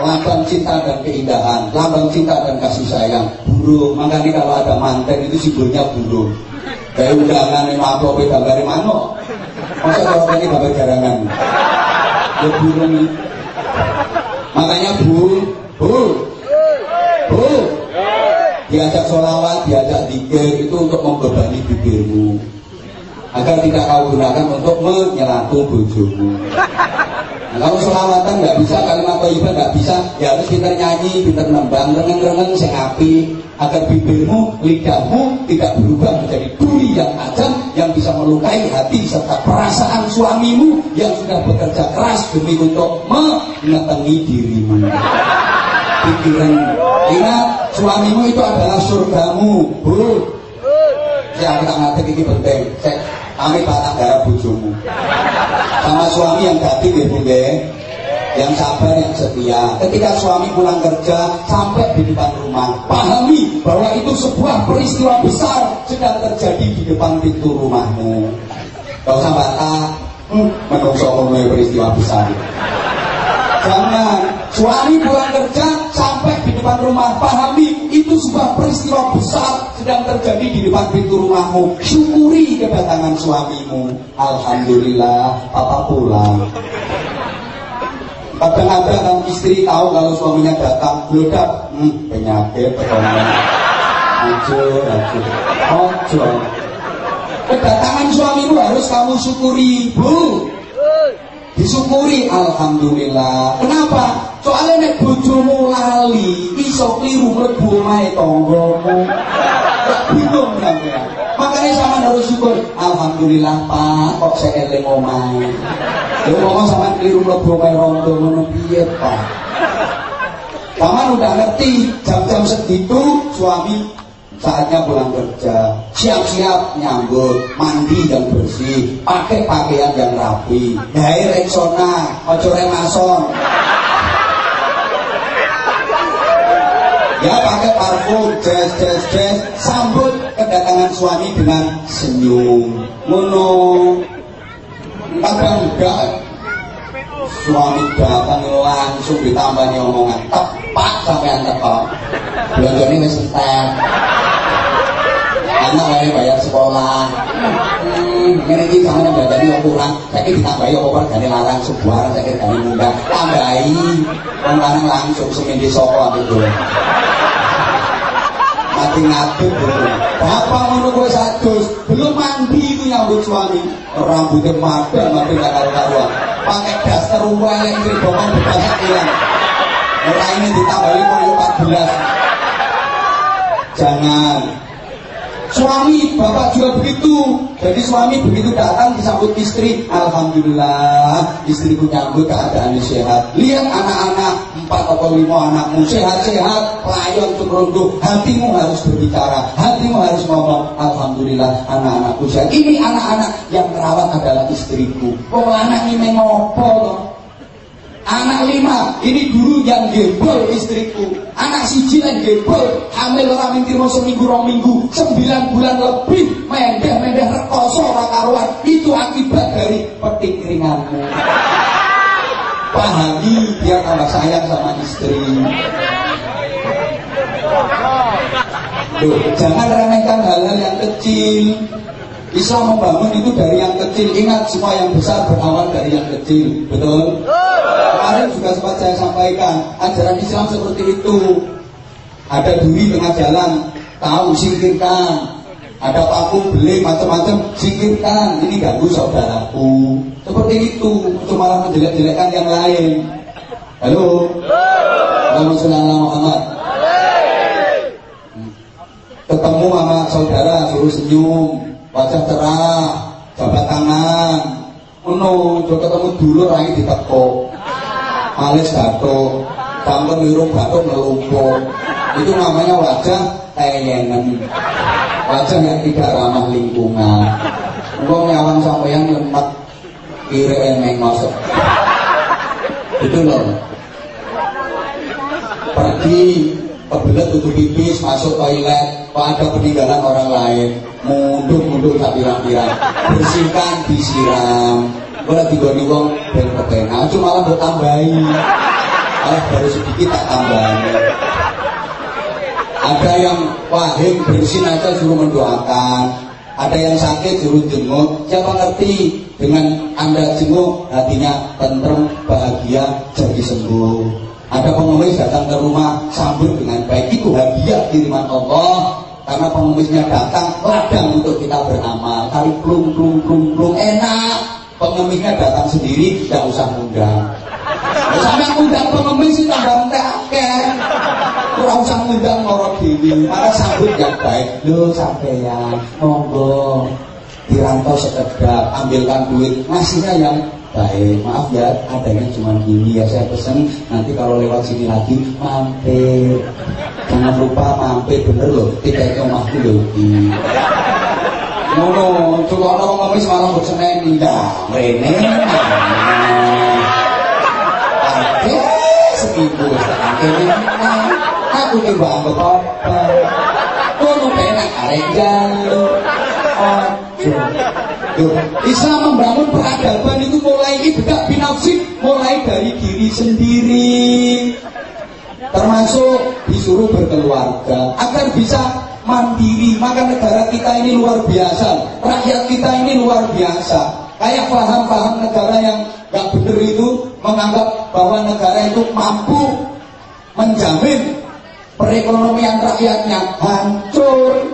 lambang cinta dan keindahan, lambang cinta dan kasih sayang. Burung, makanya kalau ada manten itu simbolnya burung. Kayak undangan yang apa beda dari mana? Masa kalau ini gambar garangan? Ya burung ini. Makanya bu, bu, bu, diajak sholawat, diajak dikir itu untuk membebani bibirmu agar tidak kau gunakan untuk menyelatu bojomu. Nah, kalau selawatan nggak bisa, kalimat thayyibah nggak bisa, ya harus pintar nyanyi, pintar nembang, reneng-reneng sing api, agar bibirmu, lidahmu tidak berubah menjadi duri yang tajam yang bisa melukai hati serta perasaan suamimu yang sudah bekerja keras demi untuk mengetengi dirimu. Pikiran, ingat suamimu itu adalah surgamu, bu. Saya kita ngatek ini penting. Saya kami patah darah bojomu sama suami yang ganti ya bu yang sabar yang setia. Ketika suami pulang kerja sampai di depan rumah. Pahami bahwa itu sebuah peristiwa besar sedang terjadi di depan pintu rumahmu. Gak usah bantah hmm, menungso mulai peristiwa besar. Jangan. Suami pulang kerja sampai di depan rumah. Pahami itu sebuah peristiwa besar sedang terjadi di depan pintu rumahmu. Syukuri kedatangan suamimu. Alhamdulillah papa pulang. Kadang-kadang kan istri tahu kalau suaminya datang beludak hmm, penyakit petongan hancur hancur hancur kedatangan suamimu harus kamu syukuri bu disyukuri alhamdulillah. Kenapa? Soalnya nek bojomu lali iso kliru mlebu omahe tanggamu. Bingung sampean makanya sama harus syukur alhamdulillah pak kok saya eling omahe. Lho ngomong sama kliru mlebu omahe rondo ngono piye pak? Paman udah ngerti jam-jam segitu suami saatnya pulang kerja. Siap-siap nyambut mandi yang bersih pakai pakaian yang rapi. Gawe reksona ojo remason. Ya pakai parfum jazz jazz jazz. Sambut kedatangan suami dengan senyum. Ngono. Kadang enggak. Suami datang langsung ditambahnya omongan. Tepat sampai teko. Belanja ini wis anak wae bayar sekolah ini iki sama yang belanja ini kurang saya ditambahi apa regane larang sebuah saya kira gani munggah tambahi wong lanang langsung seminggu soko aku mati ngaduk gitu. Bapak ngono kowe sadus, belum mandi itu nyambut suami. Rambutnya madang, mati gak karu-karuan. Pakai daster yang kiri bokong bekas sekian. Orang ini ditambahi koyo 14. Jangan. Suami, bapak juga begitu. Jadi suami begitu datang disambut istri, alhamdulillah istriku nyambut keadaan sehat. Lihat anak-anak empat atau lima anakmu sehat-sehat, layon cemrunggu. Hatimu harus berbicara, hatimu harus ngomong. Alhamdulillah anak-anakku sehat. Ini anak-anak yang merawat adalah istriku. Kok anak ini ngopo? Anak lima, ini guru yang gebol istriku. Anak siji yang gebol, hamil orang mintir mau seminggu rong minggu, sembilan bulan lebih, mendeh mendeh rekoso orang karuan. Itu akibat dari petik keringanmu. Pahami biar tambah sayang sama istri. Jangan remehkan hal-hal yang kecil. Islam membangun itu dari yang kecil. Ingat semua yang besar berawal dari yang kecil. Betul? Kemarin juga sempat saya sampaikan, ajaran Islam seperti itu. Ada duri tengah jalan, tahu singkirkan. Ada paku beli macam-macam, singkirkan. Ini ganggu saudaraku. Seperti itu, cuma malah menjelek-jelekkan yang lain. Halo? Allahumma sholli ala Muhammad. Ketemu sama saudara suruh senyum, wajah cerah, jabat tangan. Ono, jo ketemu dulu lagi diteko. Alis gato, bangkon lirung batuk melumpuh. Itu namanya wajah tayangan. Wajah yang tidak ramah lingkungan. Wong nyawang sampeyan lemak kira emeng masuk. Itu loh. Pergi kebelet tutup pipis masuk toilet ada peninggalan orang lain mundur mundur tak pirang-pirang bersihkan disiram. Gue lagi gue wong ben kepenak cuma malah gue tambahi. Malah baru sedikit tak tambahi. Ada yang wahim bersin aja suruh mendoakan. Ada yang sakit suruh jenguk. Siapa ngerti? Dengan anda jenguk hatinya tentrem bahagia jadi sembuh. Ada pengemis datang ke rumah sambut dengan baik. Itu hadiah kiriman Allah karena pengemisnya datang ladang untuk kita beramal. Kali plung plung plung plung enak. Pengemisnya datang sendiri tidak usah undang sampai undang pengemis itu tambah akeh. Kurang usah undang ngorok diri. Maka sambut yang baik. Lo sampeyan monggo. Dirantau sekedap ambilkan duit. Ngasihnya yang baik maaf ya adanya cuma gini ya saya pesen nanti kalau lewat sini lagi mampir. Jangan lupa mampir bener loh itu omahku loh ngono coba orang ngomong ngemis malah buat senen indah rene Ade seminggu kene aku ki banget apa? Ngono penak arek jalu. Ojo Islam membangun peradaban itu mulai ibda binafsik mulai dari diri sendiri. Termasuk disuruh berkeluarga agar bisa mandiri. Maka negara kita ini luar biasa rakyat kita ini luar biasa. Kayak paham-paham negara yang gak bener itu menganggap bahwa negara itu mampu menjamin perekonomian rakyatnya hancur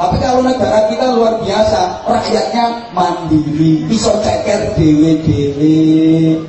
tapi kalau negara kita luar biasa, rakyatnya mandiri, bisa ceker dewe-dewe,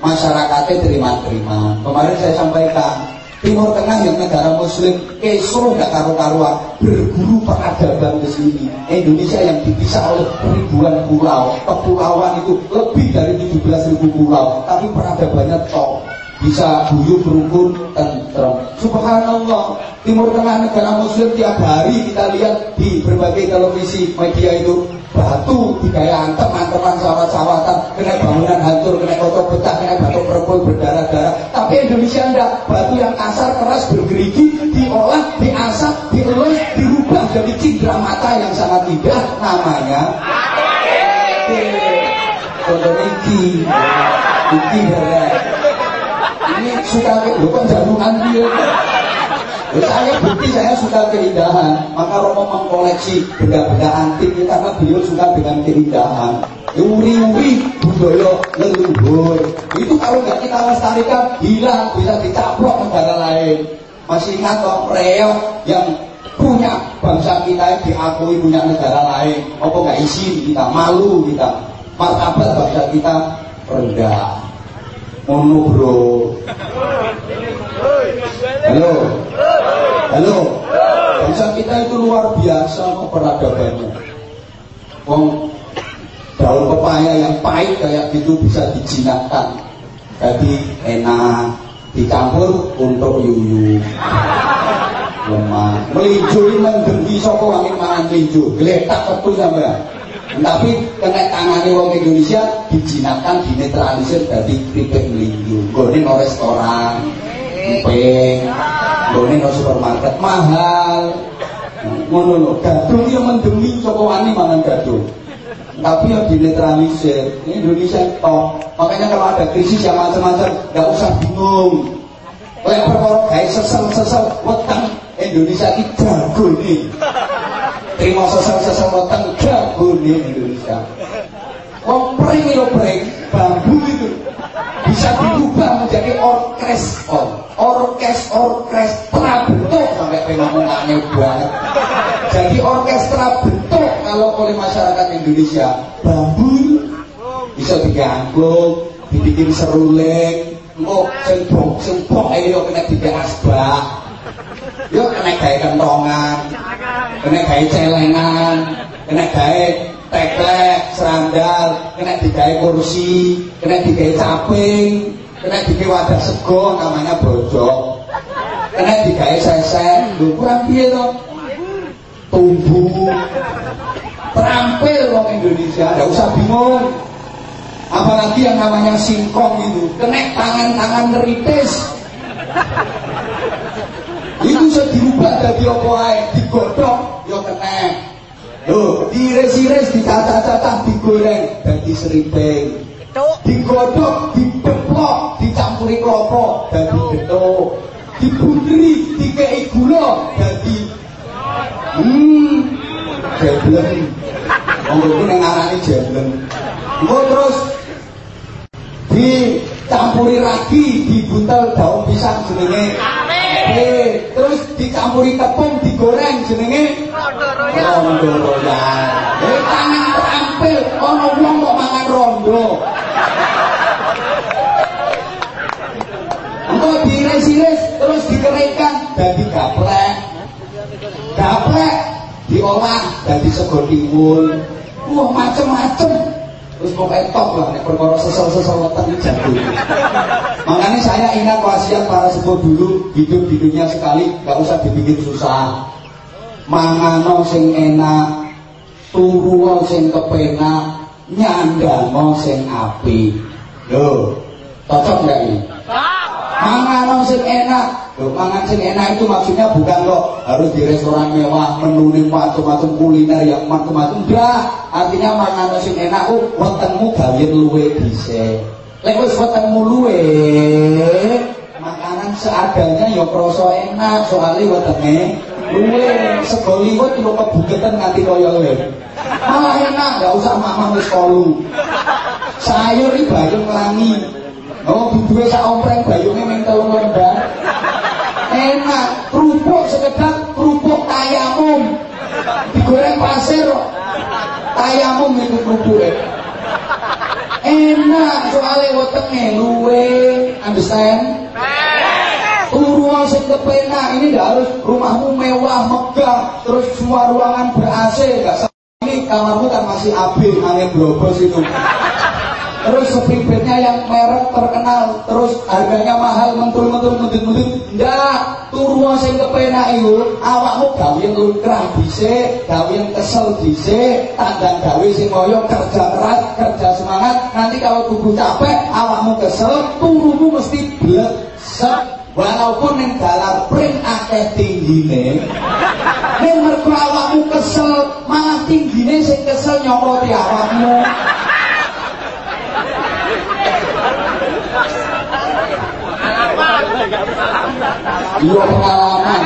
masyarakatnya terima-terima. Kemarin saya sampaikan, Timur Tengah yang negara Muslim, kesro nggak karu-karuan, berburu peradaban ke sini. Indonesia yang dipisah oleh ribuan pulau, kepulauan itu lebih dari 17 ribu pulau, tapi peradabannya top bisa guyup rukun tentrem. Subhanallah, Timur Tengah negara Muslim tiap hari kita lihat di berbagai televisi media itu batu digaya antem anteman sawat-sawatan kena bangunan hancur kena kotor pecah kena batu perpul berdarah-darah. Tapi Indonesia enggak batu yang kasar keras bergerigi diolah diasap dielus dirubah jadi cindera mata yang sangat indah namanya Contoh iki, iki ini suka bukan dia. Saya bukti saya suka keindahan. Maka Romo mengkoleksi benda-benda antik karena beliau suka dengan keindahan. Uri-uri budaya leluhur. Itu kalau nggak kita lestarikan hilang bisa dicaplok negara lain. Masih ingat kok reok yang punya bangsa kita diakui punya negara lain. Apa nggak isi kita? Malu kita. Martabat bangsa kita rendah Mono bro. Halo. Halo. Bangsa kita itu luar biasa peradabannya. Wong daun pepaya yang pahit kayak gitu bisa dijinakkan. Jadi enak dicampur untuk yuyu. Lemah. Melinjo ini mendengki sapa wangi mangan melinjo. Gletak ketu sampean. Tapi kena tangane wong Indonesia dijinakkan dinetralisir dari keripik melinju. Gone no restoran, emping, gone no supermarket mahal. Ngono lho, gadung yang mendemi sapa wani mangan gadung. Tapi yang dinetralisir, ini Indonesia top. Makanya kalau ada krisis yang macam-macam, nggak usah bingung. Kayak perkara kayak sesel-sesel, weteng, Indonesia ini jago nih. Terima sesal-sesal weteng jago nih Indonesia. Wong pring lo bambu itu bisa dirubah menjadi orkestra, orkes orkestra bentuk sampai pengomongannya banget. Jadi orkestra bentuk kalau oleh masyarakat Indonesia bambu bisa diganggu, dibikin seruling, sing bok sing bok ayo kena digawe asbak. Yo kena gawe kentongan, kena gawe celengan, kena gawe teklek, serandal, kena digawe kursi, kena digawe caping, kena digawe wadah sego namanya bojok. Kena digawe sesek, lho kurang piye? Tumbuh. Terampil wong Indonesia, enggak usah bingung. Apalagi yang namanya singkong itu, kena tangan-tangan neritis. Itu bisa dirubah dari apa ae, digodhog ya kena. Loh, diiris-iris, dicacah-cacah, digoreng, dadi seriping. Digodhog, dibeplok, dicampuri klopo, dadi gethuk. Dibunderi, dikei gula, dadi hmm, jebleng. Wong kuwi ning ngarani jebleng. Engko terus dicampuri ragi, dibuntel daun pisang jenenge Eh, terus dicampuri tepung digoreng jenenge rondo royal. Eh tangan terampil ana wong kok mangan rondo. Engko diiris-iris terus dikeringkan dadi gaplek. Gaplek diolah dadi sego tiwul. Wah macem-macem. Terus pokoknya top lah, nek perkara sesel-sesel weteng jago. Makanya saya ingat wasiat para sepuh dulu hidup di dunia sekali, nggak usah dibikin susah. Mangano sing enak, turu sing kepenak, nyandano sing api. Loh, cocok nggak ini? Mangan sing enak. Loh, mangan sing enak itu maksudnya bukan kok harus di restoran mewah, menu macam-macam kuliner yang macam-macam. Enggak, artinya mangan sing enak ku wetengmu gawe luwe dhisik. Lek wis wetengmu luwe, makanan seadanya ya krasa enak, soalnya wetenge luwe. Sego liwet lu kebuketan nganti kaya lem. Malah enak, enggak usah mamah wis kolu. Sayur iki bayung nglangi. Oh, biduwe sak ompreng bayungnya ming telung lembar. Enak, kerupuk sekedar kerupuk tayamum. Digoreng pasir. Tayamum itu kerupuknya. Enak, soalnya wetenge luwe, understand? Turu sing kepenak, ini tidak harus rumahmu mewah, megah, terus semua ruangan ber-AC, enggak ini kamarmu kan masih AB, angin brobos itu terus sepribetnya yang merek terkenal terus harganya mahal mentul mentul mentul mentul ndak turu sing kepenak iku awakmu gawe lukrah dhisik gawe kesel dhisik tandang gawe sing kaya kerja keras kerja semangat. Nanti kalau tubuh capek awakmu kesel turumu mesti blesek walaupun ning dalam print akeh tinggine ning mergo awakmu kesel malah tinggine sing kesel nyokoti awakmu Iya pengalaman.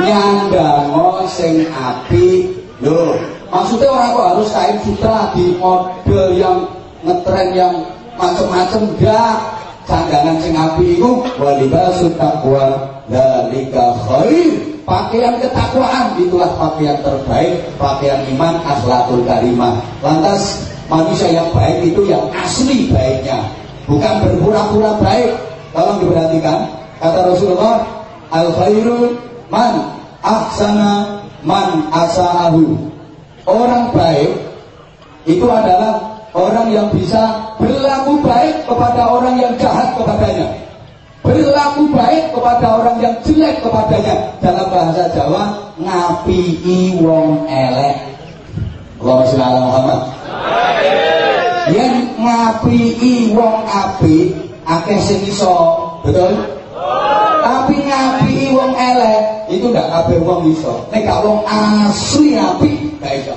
Nyandang sing api. Loh, maksudnya orang kok harus kain sutra di model yang ngetren yang macem-macem enggak. Candangan sing api itu walibasu taqwa dalika khair. Pakaian ketakwaan itulah pakaian terbaik, pakaian iman akhlakul karimah. Lantas manusia yang baik itu yang asli baiknya, bukan berpura-pura baik. Tolong diperhatikan, kata Rasulullah, al khairu man ahsana man asa'ahu. Orang baik itu adalah orang yang bisa berlaku baik kepada orang yang jahat kepadanya. Berlaku baik kepada orang yang jelek kepadanya. Dalam bahasa Jawa, ngapii wong elek. Allahumma sholli ala Muhammad. Yang ngapii wong apik akeh sing iso, betul? Tapi ngapii wong elek itu ndak kabeh wong iso. Nek gak wong asli apik gak iso.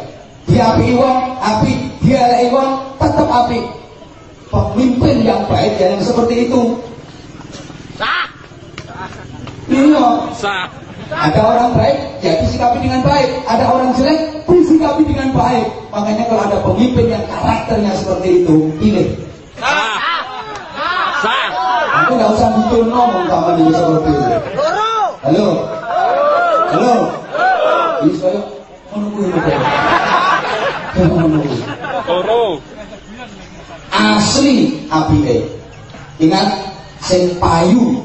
Diapii wong apik, dieleki wong tetep apik. Pemimpin yang baik yang seperti itu Iya, dunia. Sah. Ada orang baik, ya disikapi dengan baik. Ada orang jelek, disikapi dengan baik. Makanya kalau ada pemimpin yang karakternya seperti itu. Sah. Sah. Aku nggak usah betul ngomong sama dia seperti itu. Halo, halo. Ini saya menunggu ini. Toro. Asli apike. Ingat, sing payu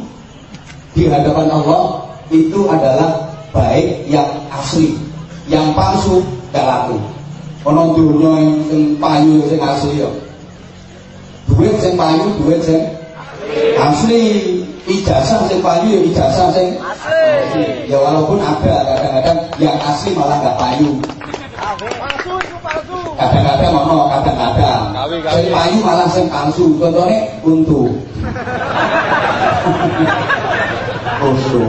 di hadapan Allah itu adalah baik yang asli. Yang palsu gak laku. Ono dunia yang sing payu sing asli ya. Duit sing payu, duit sing asli. Ijazah sing payu ya ijazah sing asli. Ya walaupun ada kadang-kadang yang asli malah gak payu. Kadang-kadang ono, kadang-kadang. Sing payu malah sing palsu. Contohnya untu. Untu.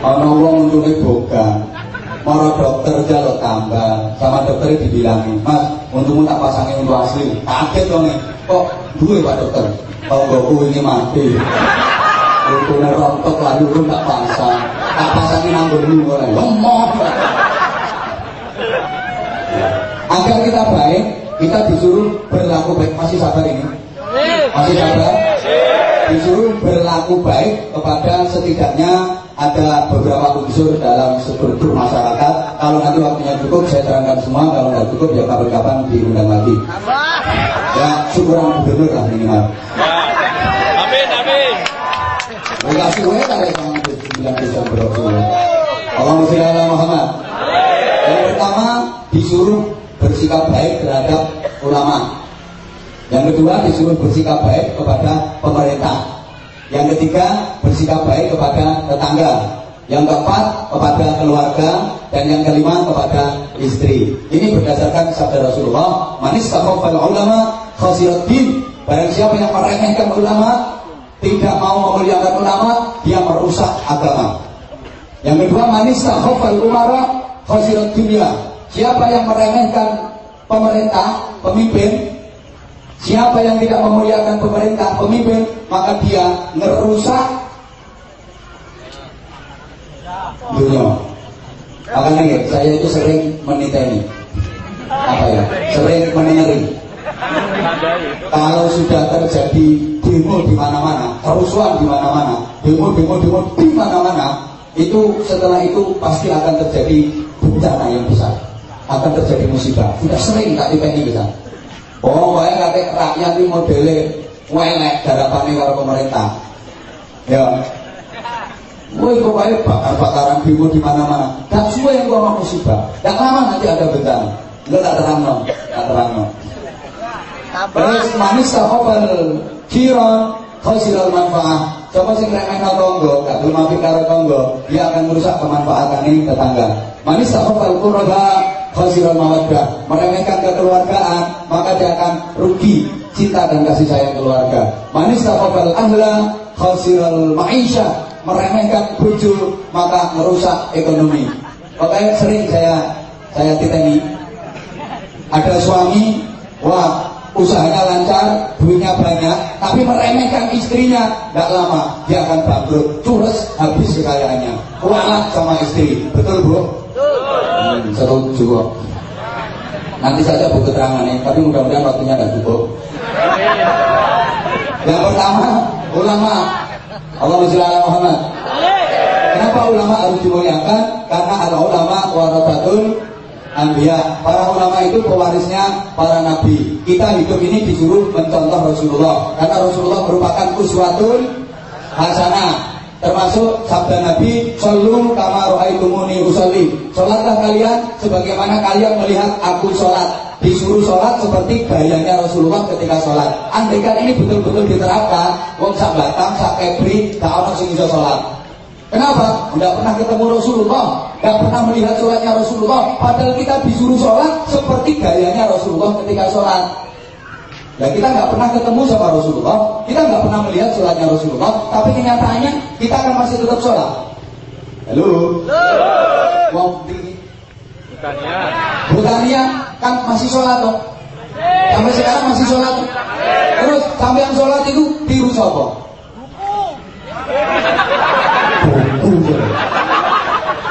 Ono wong untune boga. Moro dokter jaluk tambah. Sama dokternya dibilangi, "Mas, untumu tak pasangin untuk asli." Kaget dong nih. Kok duwe Pak dokter? Tonggoku ini mati. Untune rontok lalu lu tak pasang. Tak pasangin nanggung ora. Lemah. Agar kita baik, kita disuruh berlaku baik. Masih sabar ini? Masih sabar? Disuruh berlaku baik kepada setidaknya ada beberapa unsur dalam struktur masyarakat. Kalau nanti waktunya cukup, saya terangkan semua. Kalau nggak cukup, ya kapan-kapan diundang lagi. Ya, syukuran gubernur lah minimal. Amin, amin. Mereka suwe kali sama bilang bisa berdoa. Allahumma sholli ala Muhammad. Yang pertama disuruh bersikap baik terhadap ulama. Yang kedua disuruh bersikap baik kepada pemerintah. Yang ketiga bersikap baik kepada tetangga. Yang keempat kepada keluarga dan yang kelima kepada istri. Ini berdasarkan sabda Rasulullah, "Manis takhafal ulama khasirat din." Barang siapa yang meremehkan ulama, tidak mau memuliakan ulama, dia merusak agama. Yang kedua, manis takhafal umara khasirat dunia. Siapa yang meremehkan pemerintah, pemimpin, siapa yang tidak memuliakan pemerintah, pemimpin, maka dia ngerusak dunia. Makanya ya, saya itu sering meniteni. Apa ya? Sering menengeri. Kalau sudah terjadi demo di mana-mana, kerusuhan di mana-mana, demo, demo, demo di mana-mana, itu setelah itu pasti akan terjadi bencana yang besar, akan terjadi musibah. Sudah sering tak dipeni kita. Oh, kayak kakek rakyat ini modelnya welek garapannya karo pemerintah. Ya, Woi kok kayak bakar-bakaran demo di mana-mana. Gak suwe yang gua mau musibah. Gak lama nanti ada bencana. Enggak tak terang no, tak terang no. Terus manis sahobal kiron khosiral manfaah. Coba sing remeh no tonggo, gak belum api karo tonggo, dia akan merusak kemanfaatan ini tetangga. Manis sahobal kuroba khosiral mawaddah. Meremehkan kekeluargaan, maka dia akan rugi cinta dan kasih sayang keluarga. Manis sahobal ahla khosiral maisha. Meremehkan buju, maka merusak ekonomi. Makanya sering saya saya titeni ada suami, wah usahanya lancar, duitnya banyak, tapi meremehkan istrinya, tidak lama dia akan bangkrut, cures habis kekayaannya, kualat sama istri, betul bu? Hmm, setuju kok. Nanti saja buku keterangan ini, tapi mudah-mudahan waktunya tidak cukup. Yang pertama, ulama. Allahumma sholli ala Muhammad. Kenapa ulama harus dimuliakan? Karena al ulama warathatul Anbiya, para ulama itu pewarisnya para nabi. Kita hidup ini disuruh mencontoh Rasulullah karena Rasulullah merupakan uswatun hasanah. Termasuk sabda Nabi, "Shallu kama raaitumuni usolli." Salatlah kalian sebagaimana kalian melihat aku sholat. Disuruh sholat seperti gayanya Rasulullah ketika sholat. Andaikan ini betul-betul diterapkan, wong sak batang, sak kebri, tak ono sing iso sholat. Kenapa? Tidak pernah ketemu Rasulullah, tidak pernah melihat sholatnya Rasulullah. Padahal kita disuruh sholat seperti gayanya Rasulullah ketika sholat. Nah kita nggak pernah ketemu sama Rasulullah, kita nggak pernah melihat sholatnya Rasulullah, tapi kenyataannya kita akan masih tetap sholat. Halo? Wow, ini. Bukannya. Bukannya kan masih sholat dong. Sampai sekarang masih sholat. Terus sampai yang sholat itu tiru sopo.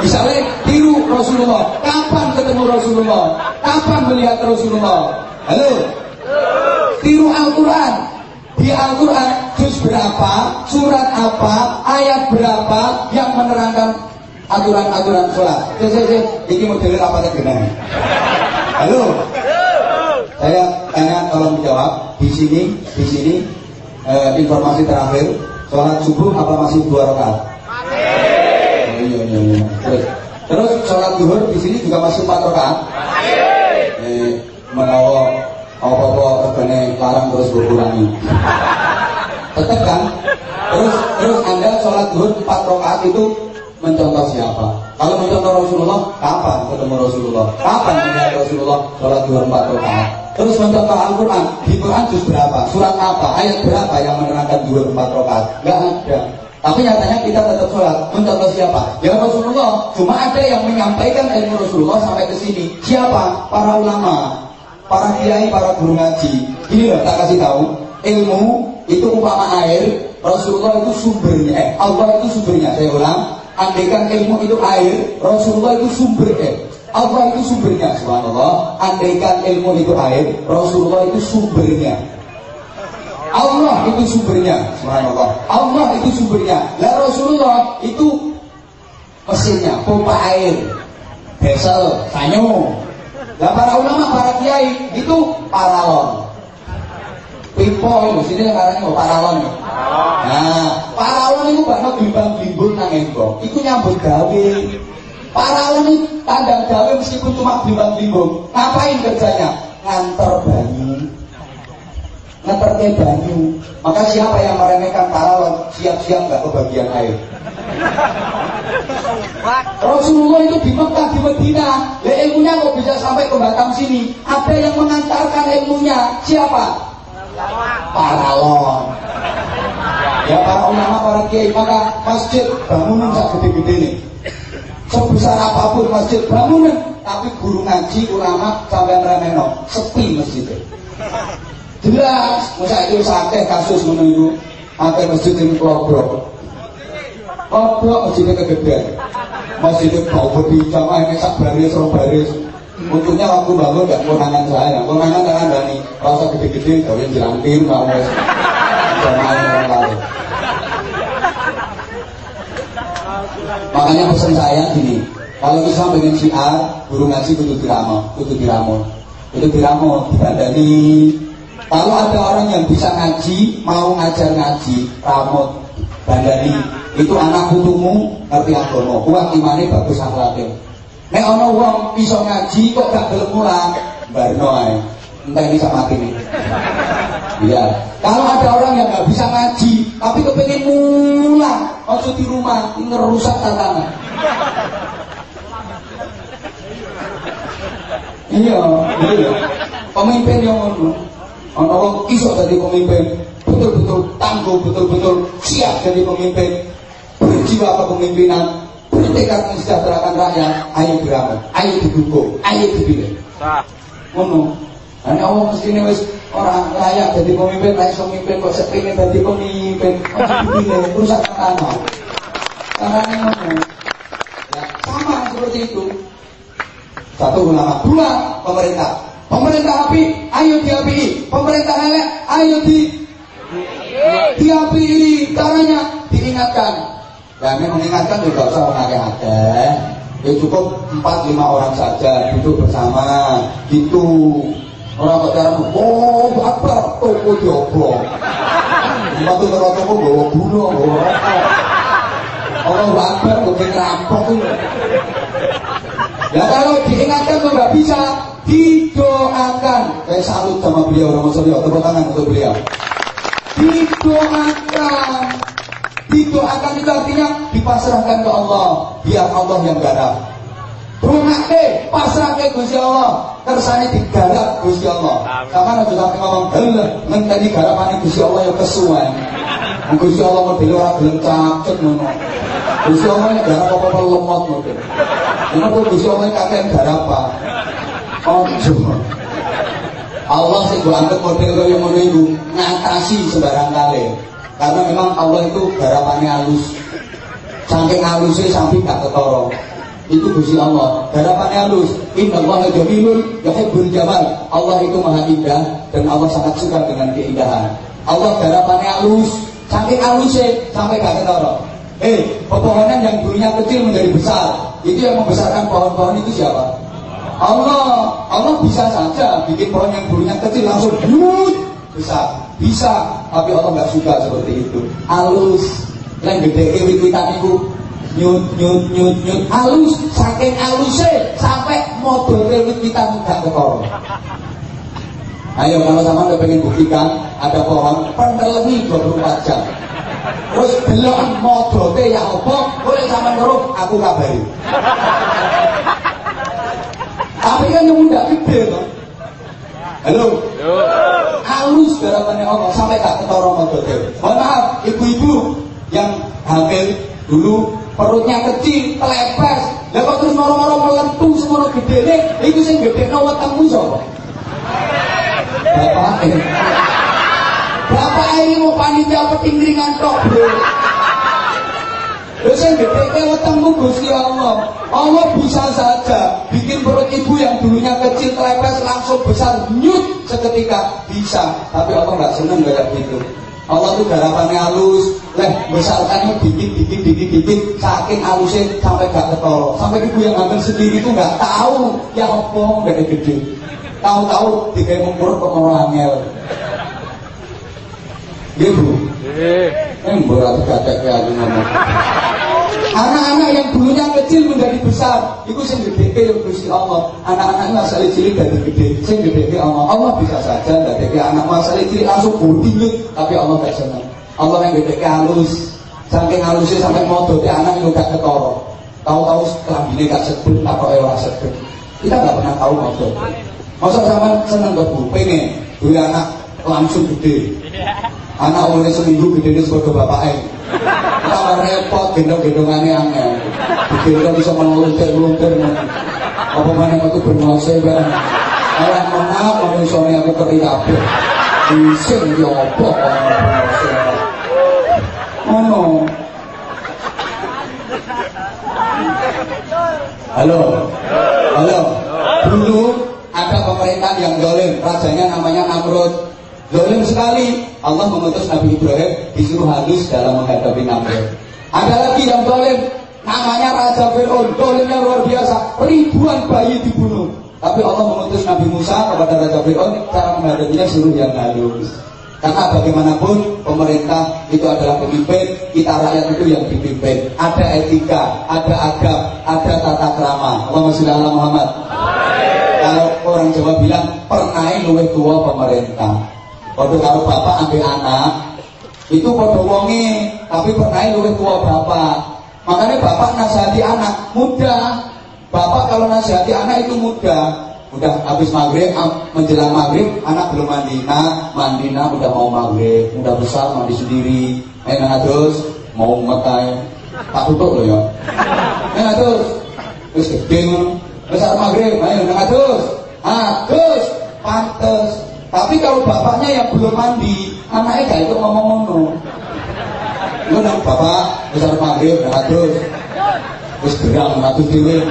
Misalnya tiru Rasulullah. Kapan ketemu Rasulullah? Kapan melihat Rasulullah? Halo? Tiru Al-Quran. Di Al-Quran juz berapa, surat apa, ayat berapa yang menerangkan aturan-aturan sholat. Cek, cek, cek. Ini modelnya apa genah? Halo? Saya tanya tolong dijawab. Di sini, di sini eh, informasi terakhir. Sholat subuh apa masih dua rakaat? Oh, iya, iya, iya. Terus, terus sholat zuhur di sini juga masih empat rakaat? Eh, menawa apa-apa regane larang terus berkurangi. Tetap kan? Terus terus Anda sholat zuhur empat rakaat itu mencontoh siapa? Kalau mencontoh Rasulullah, kapan ketemu Rasulullah? Kapan melihat Rasulullah sholat zuhur empat rakaat? Terus mencontoh Al-Quran, di Quran juz berapa? Surat apa? Ayat berapa yang menerangkan zuhur empat rakaat? Gak ada. Tapi nyatanya kita tetap sholat. Mencontoh siapa? Ya Rasulullah. Cuma ada yang menyampaikan ilmu Rasulullah sampai ke sini. Siapa? Para ulama, para kiai, para guru ngaji. Ini loh, tak kasih tahu. Ilmu itu umpama air. Rasulullah itu sumbernya. Eh, Allah itu sumbernya. Saya ulang. Andaikan ilmu itu air, Rasulullah itu sumber eh. Allah itu sumbernya, subhanallah. Andaikan ilmu itu air, Rasulullah itu sumbernya. Allah itu sumbernya, subhanallah. Allah itu sumbernya. Lah Rasulullah itu mesinnya, pompa air, vessel, sanyo. Lah para ulama, para kiai itu paralon. Pipo itu sini karena mau paralon. Nah, paralon itu bakal bimbang bimbul nang embong. Iku nyambut gawe. Paralon itu tanda gawe meskipun cuma bimbang bimbul. Ngapain kerjanya? Ngantor banyu ngeterke banyu. Maka siapa yang meremehkan paralon, siap-siap nggak kebagian air. Rasulullah itu di Mekah, di Medina, ya ilmunya kok bisa sampai ke Batam sini. Ada yang mengantarkan ilmunya, siapa? Paralon. Ya para ulama, para kiai, maka masjid bangunan sak gede-gede nih. Sebesar apa pun masjid bangunan, tapi guru ngaji, ulama sampai remeno, sepi masjidnya. Jelas, masa itu sakit kasus menunggu Akeh masjid ini kelobrok. Kelobrok masjidnya kegedean. Masjidnya bau sama ini sak baris, rong baris. Untungnya waktu bangun gak konangan saya Konangan tangan Dani Rasa gede-gede, kawin jelangkir, mau. Lain Makanya pesan saya gini Kalau kita pengen syiar, guru ngaji kudu diramo, kudu diramo Kudu diramo, dibandani kalau ada orang yang bisa ngaji, mau ngajar ngaji, ramot, bandani, itu anak putumu ngerti agama, kuat imane bagus akhlaknya. Nek ana wong iso ngaji kok gak gelem mulang, barno ae. Entah ini sama ini. Iya. Kalau ada orang yang nggak bisa ngaji, tapi kepengen mulang, maksud di rumah, ngerusak tatanan. Iya, iya. Pemimpin yang ngono. Ono wong iso jadi pemimpin, betul-betul tangguh, betul-betul siap jadi pemimpin, berjiwa kepemimpinan, bertekad mensejahterakan rakyat, ayo beramal, ayo didukung, ayo dipilih. Sah. Ngono. Ana wong mesti wis orang layak jadi pemimpin, layak pemimpin kok sepingin jadi pemimpin, kok dipilih, rusak tanah. Caranya ngono. Ya, sama seperti itu. Satu ulama, dua pemerintah. Pemerintah api, ayo diapi. Pemerintah elek, ayo di diapi. Caranya diingatkan. Dan ini mengingatkan juga usah orang ada. Ya cukup 4-5 orang saja duduk bersama. Gitu. Orang kok cara oh akbar toko diobrol. Waktu ke toko bawa gula, bawa rokok. Orang akbar kok ngerampok itu. Ya kalau diingatkan kok nggak bisa, didoakan. Saya salut sama beliau, Romo Suryo. Tepuk tangan untuk beliau. Didoakan. Didoakan itu artinya dipasrahkan ke Allah. Biar Allah yang garap. Runake, pasrah ke Gusti Allah. Kersane digarap Gusti Allah. Sama aja sampe ngomong, "Helah, ngenteni garapane Gusti Allah ya kesuwen." Gusti Allah modele ora gelem cacet ngono. Gusti Allah nek garap apa-apa lemot model. Kenapa Gusti Allah kakek garapan? Ojo. Allah sing gue anggap model kaya ngono ngatasi sembarang kali. Karena memang Allah itu garapannya halus. Saking halusnya sampai gak ketoro. itu Gusti Allah. Garapannya halus. Inna Allah jamilun yuhibbul jamal. Allah itu maha indah dan Allah sangat suka dengan keindahan. Allah garapannya halus. Saking halusnya sampai gak ketara. Eh, pepohonan yang dulunya kecil menjadi besar. Itu yang membesarkan pohon-pohon itu siapa? Allah. Allah bisa saja bikin pohon yang dulunya kecil langsung yut besar. Bisa, tapi Allah nggak suka seperti itu. Halus. Yang gede wit-witan itu nyut nyut nyut nyut halus saking halusnya sampai model wit-witan gak ketara. Ayo kalau sama udah pengen buktikan ada pohon penelengi 24 jam. Terus belum modote ya apa, boleh sama ngeruh aku kabari. Tapi kan yang udah gede loh. Halo. Halus garapannya Allah sampai gak ketara modote. Mohon maaf, ibu-ibu yang hamil dulu perutnya kecil, telepes. Lah kok terus moro-moro melentu semono gedene, iku sing gedekno wetengmu sapa? Bapak. Bapak ini mau panitia petingringan tok, Bro. Lha sing gedhe wetengmu Gusti Allah. Allah bisa saja bikin perut ibu yang dulunya kecil telepes langsung besar nyut seketika bisa, tapi Allah nggak seneng kayak gitu. Allah tuh garapannya halus, leh besarkannya dikit dikit dikit dikit, saking halusnya sampai gak ketol, sampai ibu yang ngambil sendiri tuh nggak tahu ya apa gede gede, tahu-tahu tiga mengukur kok angel. Gitu. Eh, Eh, berat katek ya aku ngomong. Anak-anak yang dulunya kecil menjadi besar, itu sing gede yang Gusti Allah. Anak-anak asal cilik dari gede, sing gede Allah. Allah bisa saja dari anak asal cilik langsung budi tapi Allah gak senang. Allah yang gede halus, saking halusnya sampai modo anak itu gak ketoro. Tahu-tahu kelambine gak sedut, tak kok ora sedut. Kita gak pernah tahu modo. Masa sama seneng ke bu, pengen dua anak langsung gede. Anak umurnya seminggu gede ini sebagai bapaknya. Tambah repot, gendong-gendongannya angel. Digendong bisa meluntir-meluntir. Apa mana itu bernose kan? Alah maaf, manusianya aku keri kabeh. Ising ya apa. Ono. Halo. Halo. Dulu ada pemerintahan yang dolim, rajanya namanya Namrud. Dolim sekali. Allah mengutus Nabi Ibrahim disuruh halus dalam menghadapi Namrud. Ada lagi yang dolim, namanya Raja Fir'aun. Dolimnya luar biasa. Ribuan bayi dibunuh. Tapi Allah mengutus Nabi Musa kepada Raja Fir'aun cara menghadapinya suruh yang halus. Karena bagaimanapun pemerintah itu adalah pemimpin, kita rakyat itu yang dipimpin. Ada etika, ada adab, ada tata krama. Allahumma sholli ala Muhammad. Kalau orang Jawa bilang pernah luwih tua pemerintah. Waktu kalau bapak ambil anak, itu pada wonge, tapi pernah luwih tua bapak. Makanya bapak nasihati anak muda. Bapak kalau nasihati anak itu muda. Udah habis maghrib, menjelang maghrib, anak belum mandi. Nah, mandi nah udah mau maghrib, udah besar mandi sendiri. Eh nah terus mau ngetai, tak tutup loh ya. Eh nah terus, terus gede. Besar maghrib, ayo nah terus, ah terus pantes. Tapi kalau bapaknya yang belum mandi, anaknya gak itu ngomong ngono. Lu nang bapak besar maghrib, nah terus, terus nah terus dhewe.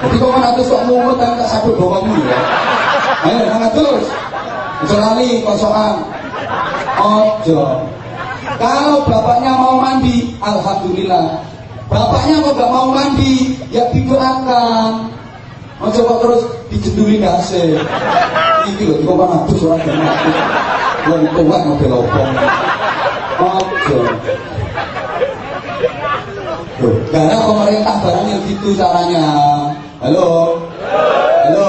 Jadi kok atus kok mumet kan tak sabut bawahmu ya. Ayo nang terus. Ojo lali kosokan. Ojo. Kalau bapaknya mau mandi, alhamdulillah. Bapaknya kok gak mau mandi, ya didoakan. Ojo kok terus dijenduli dasi. Iki lho kok kan atus ora aku. Wong tua model opong. Ojo. Loh, Karena pemerintah barangnya gitu caranya. Halo? Halo?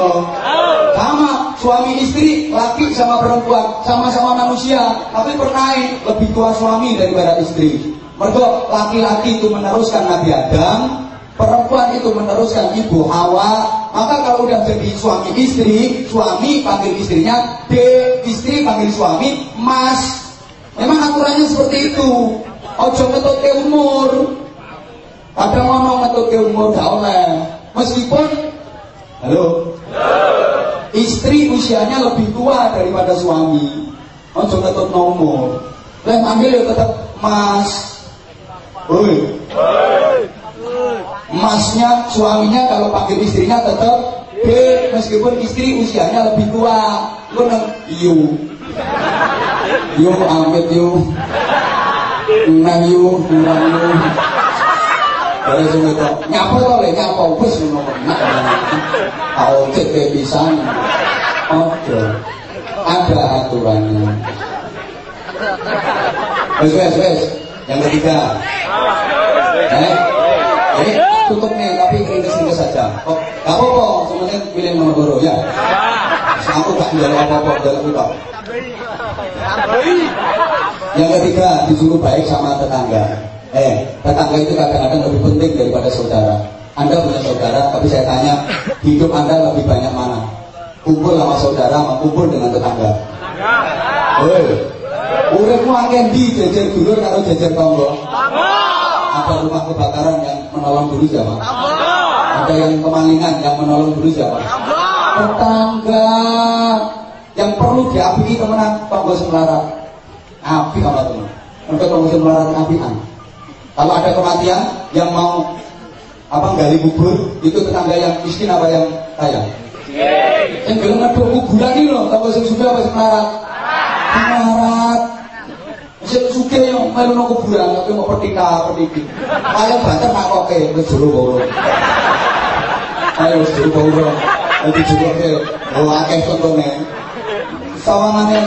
Sama suami istri, laki sama perempuan, sama-sama manusia, tapi pernah lebih tua suami daripada istri. Mergo laki-laki itu meneruskan Nabi Adam, perempuan itu meneruskan Ibu Hawa. Maka kalau udah jadi suami istri, suami panggil istrinya D, istri panggil suami Mas. Memang aturannya seperti itu. Ojo ngetut ke umur. Kadang ono ngetut ke umur gak oleh. Meskipun Halo. Istri usianya lebih tua daripada suami. Ojo ngetut nomor. Lah manggil ya tetap Mas. Woi. Masnya, suaminya kalau panggil istrinya tetap B, meskipun istri usianya lebih tua. Lu nang yu. Yu amit yu. Nang yu, nang yu. Dari sini tuh, nyapa tuh le, nyapa wis ngono kena. Tau cek pisan. Oke. Ada aturannya. Wes wes wes. Yang ketiga. Eh? Eh, tutup nih, tapi ringkes-ringkes saja. Oh, gak apa-apa, semuanya pilih Manokwaro ya. Aku gak jual apa-apa dalam itu. Yang ketiga, disuruh baik sama tetangga. Eh, tetangga itu kadang-kadang lebih penting daripada saudara. Anda punya saudara, tapi saya tanya, hidup Anda lebih banyak mana? Kumpul sama saudara, sama kumpul dengan tetangga. Hei, uripmu akeh di jajar dulur karo jajar tonggo. Ada rumah kebakaran yang menolong dulu siapa? Ada yang kemalingan yang menolong dulu siapa? Tetangga yang perlu diapi temenan tonggo semelarat. Api apa teman? Untuk tonggo semelarat apian. Kalau ada kematian yang mau apa gali kubur itu tetangga yang miskin apa yang kaya? Yang gelem ngeduk kuburan ini loh, tonggo sing sudah apa sing melarat? Sing suge yang melu nang kuburan tapi mau petika petiki. Ayo banter nak koke wis jero boro. Ayo wis boro. Dadi jeroke oh akeh contone. Sawangane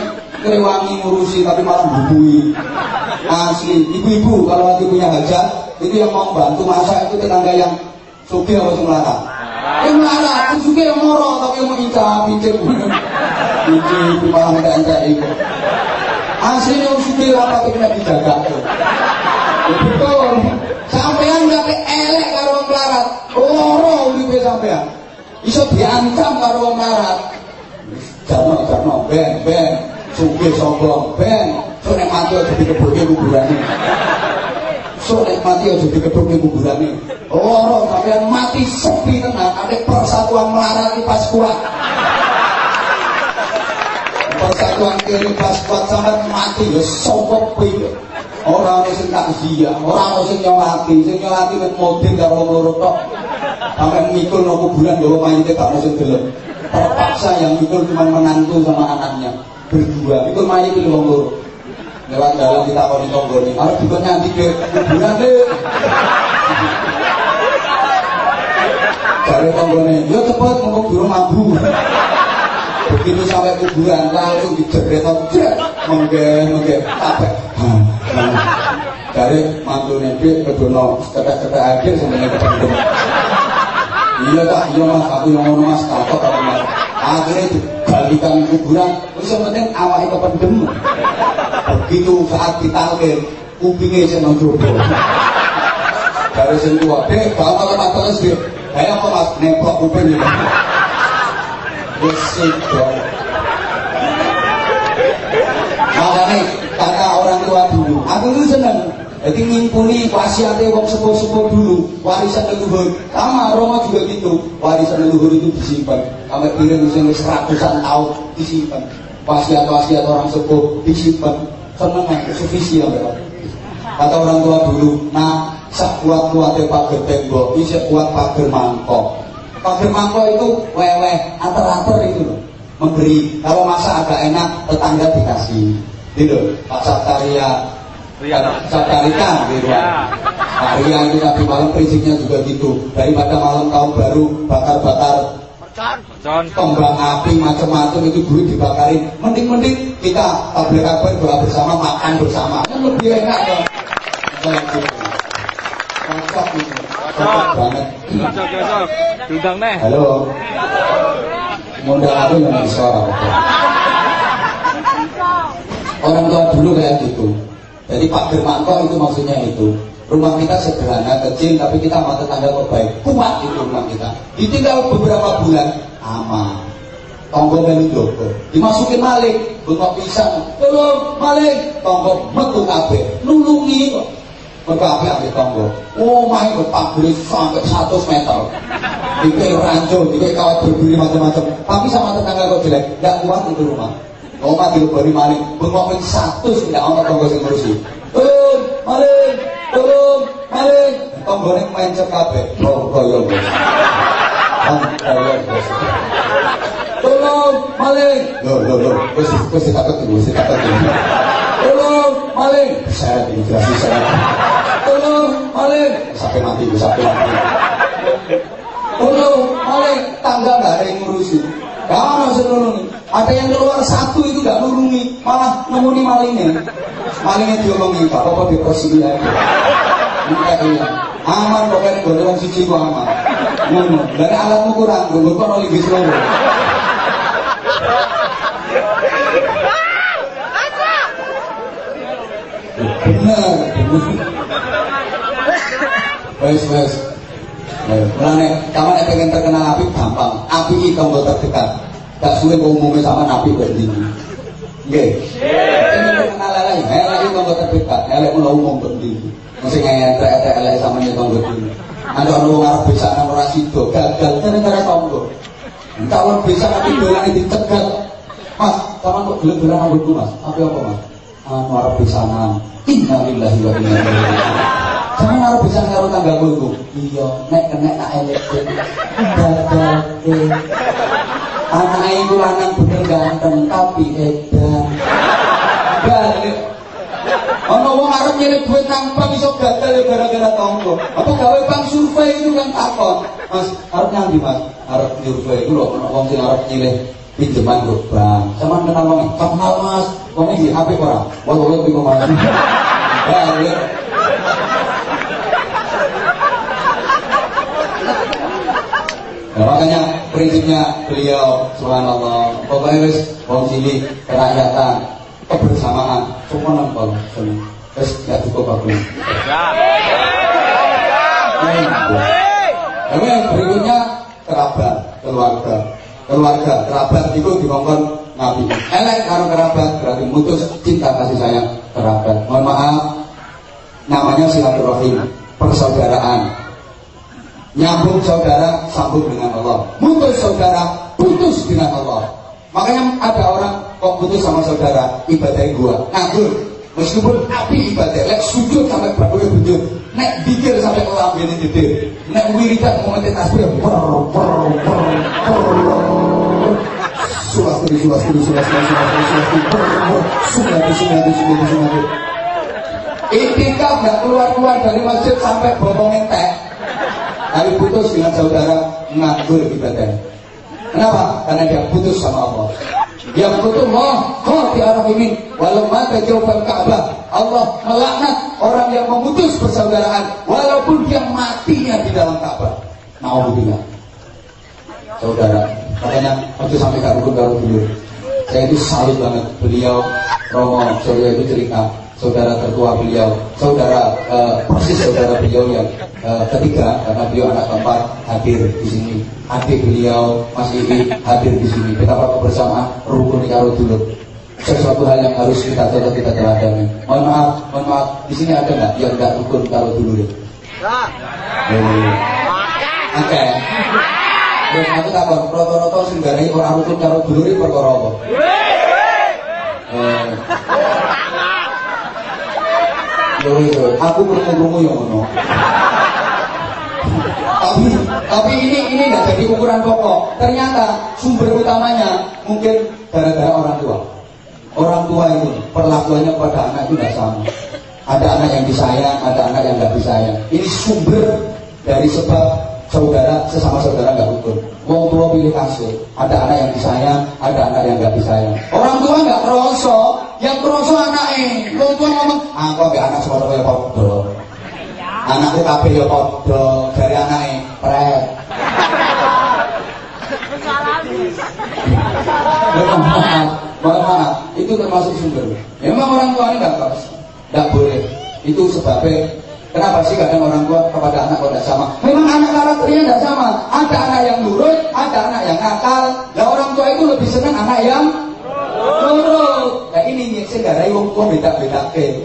krewangi ngurusi tapi malah bubui. Asli, ibu-ibu kalau nanti punya hajat itu yang mau bantu masak itu tetangga yang suge apa sing melarat. Yang melarat, terus juga yang moro tapi yang mengincar, pincir. Pincir, malah itu. Aslinya sudah apa kena dijaga. Ya, betul. Sampean nggak elek karo melarat. Loro uripe sampean. Iso diancam karo melarat. Jarno jarno ben ben sugih sombong ben. So nek mati aja dikebulke kuburane. So nek mati aja dikebulke kuburane. Loro sampean mati sepi tenan. Ada persatuan melarat iki pas kuat persatuan kiri pas kuat sampai mati ya sopok piye orang sing tak zia orang sing nyolati sing nyolati wis modin karo wong loro tok sampai mikul no kuburan bawa mayitnya gak mau sing terpaksa yang mikul cuma menantu sama anaknya berdua mikul mayit itu wong loro lewat jalan kita kau ditonggoni harus juga nanti ke kuburan deh Cari tonggone, yo cepet ngomong burung mambu begitu sampai kuburan langsung dijeret jeret mengge mengge kabeh. Dari mantu nebi kedono cetek-cetek akhir sebenarnya ketemu. Iya tak iya mas aku yang ngono mas takut aku mas akhirnya dibalikan kuburan terus yang penting awalnya kependem. Begitu saat ditalkin kupingnya saya nonjobo dari deh kalau kalau tak terus dia kayak apa mas nempel kuping gitu Bersih dong. Makanya kata orang tua dulu, aku itu seneng. Jadi ngimpuni wasiatnya wong sepuh-sepuh dulu, warisan leluhur. Sama Roma juga gitu, warisan leluhur itu disimpan. Sampai piring sing seratusan tahun disimpan. Wasiat-wasiat orang sepuh disimpan. Seneng sufisi ya Kata orang tua dulu, nah sak kuat-kuatnya pager tembok, bisa kuat pager mangkok. Pager mangkok itu weweh, antar-antar itu loh. Memberi, kalau masa agak enak, tetangga dikasih. Gitu, Pak Sataria Satarika gitu. Pak Ria itu tadi malam prinsipnya juga gitu. Daripada malam tahun baru bakar-bakar Tombang api macam-macam itu dulu dibakarin. Mending-mending kita tablik kabar doa bersama, makan bersama. Kan lebih enak dong Cocok itu Halo. Ngundang aku yang bisa. Orang tua dulu kayak gitu. Jadi Pak Firmanto itu maksudnya itu. Rumah kita sederhana, kecil, tapi kita sama tetangga kok baik. Kuat itu rumah kita. Ditinggal beberapa bulan, aman. Tonggo melu jogo. Dimasukin maling, bengkok pisang. Tolong, maling. Tonggo metu kabeh. Nulungi kok. Mereka api tonggo. Oh my god, pagri sampai 100 meter. Dike rancu, dike kawat berduri macam-macam. Tapi sama tetangga kok jelek, nggak kuat itu rumah. Oma dilebari maling, bengkok satu tidak ono tonggo sing ngurusi. Turun, maling, turun, maling. tonggone mencet kabeh. Oh, kaya. Kan kaya. Tolong, maling. Loh, loh, loh. Wis wis takut iki, wis iki. Maling. Saya imigrasi saya. Tolong, maling. Sampai mati, sampai mati. Tolong, maling. Tangga nggak ada yang ngurusin. Kamu harus nulungi. Ada yang keluar satu itu nggak nulungi, malah nemuni malingnya. Malingnya diomongin, Pak, apa di prosesi lagi. Enggak iya. Aman pokoknya gondolan siji ku aman. Ngono. Dan alatmu kurang, gue kok bis loro. Bener. Wes, wes. Mulane, kamu nek pengen terkenal api gampang. Api itu tonggo terdekat. Gak suwe kok umumnya sama nabi berdiri. Nggih. Ini terkenal elek, elek itu tonggo terdekat. Elek mula umum berdiri. Mesti ngetek-etek elek tonggo diri. Ada orang wong arep bisa nang ora gagal gara-gara tonggo. Entah orang bisa tapi dolane dicegat. Mas, kamu kok gelem-gelem anggotku, Mas? Apa apa, Mas? Anu arep bisa nang. Innalillahi wa inna ilaihi raji'un. Jangan harus bisa ngaruh tangga gue Iya, nek kena tak elek Gagal Anak itu lanang bener ganteng Tapi edan Balik Ono wong arep nyelip duit tanpa iso gagal gara-gara tonggo. Apa gawe bang survei itu kan takon. Mas, arep nyambi Mas? Arep survei itu lho ono wong sing arep nyilih pinjaman kok bang. Sama kenal wong, kenal Mas. Wong iki HP ora? Wong kok bingung Mas. Balik. Nah, makanya prinsipnya beliau subhanallah pokoknya wis wong cilik kerakyatan kebersamaan semua nempel wis ya cukup aku Oke, berikutnya kerabat, keluarga. Keluarga, kerabat itu dikongkon Nabi. Elek karo kerabat berarti mutus cinta kasih sayang kerabat. Mohon maaf, namanya silaturahim, persaudaraan, nyambung saudara sambung dengan Allah. Putus saudara putus dengan Allah. Makanya ada orang kok putus sama saudara ibadah gua nganggur. Meskipun api ibadah lek sujud sampai berbulan bujur nek dikir sampai kelam ini tidur nek wiridan momentin tasbih per per per per Sulastri, sulastri, sulastri, sulastri, sulastri, sunati, sunati, sunati, sunati. Itikaf nggak keluar-keluar dari masjid sampai botong entek tapi putus dengan saudara nganggur ibadah. Kenapa? Karena dia putus sama Allah. Yang Allah, kau di arah ini, walau mata jawaban Ka'bah, Allah melaknat orang yang memutus persaudaraan, walaupun dia matinya di dalam Ka'bah. Mau bilang, saudara, makanya waktu sampai rukun baru dulu. Saya itu salut banget beliau Romo Suryo itu cerita saudara tertua beliau, saudara uh, persis saudara beliau yang uh, ketiga karena beliau anak keempat hadir di sini. Adik beliau Mas Ii hadir di sini. Betapa kebersamaan rukun karo dulu. Sesuatu hal yang harus kita contoh kita teladani. Mohon maaf, mohon maaf. Di sini ada nggak yang nggak rukun karo dulu? Oh. Oke. Okay. Terus aku takon, roto-roto sing garai ora rukun karo dulure perkara apa? Eh. Yo aku krungu-krungu yo ngono. Tapi tapi ini ini nggak jadi ukuran pokok. Ternyata sumber utamanya mungkin gara-gara orang tua. Orang tua itu perlakuannya pada anak itu tidak sama. Ada anak yang disayang, ada anak yang nggak disayang. Ini sumber dari sebab saudara sesama saudara nggak rukun. Wong tua pilih kasih. Ada anak yang disayang, ada anak yang nggak disayang. Orang tua nggak kroso, yang kroso. Wong tua ngomong, aku ambil anak sekolah kaya podo. Anakku kabeh ya podo dari anaknya pret. Mohon maaf, itu termasuk sumber. Memang orang tua ini nggak kroso, nggak boleh. Itu sebabnya Kenapa sih kadang orang tua kepada anak kok tidak sama? Memang anak karakternya tidak sama. Ada anak yang nurut, ada anak yang nakal. Nah orang tua itu lebih senang anak yang nurut. Nah ini nih saya nggak wong tua beda-beda ke.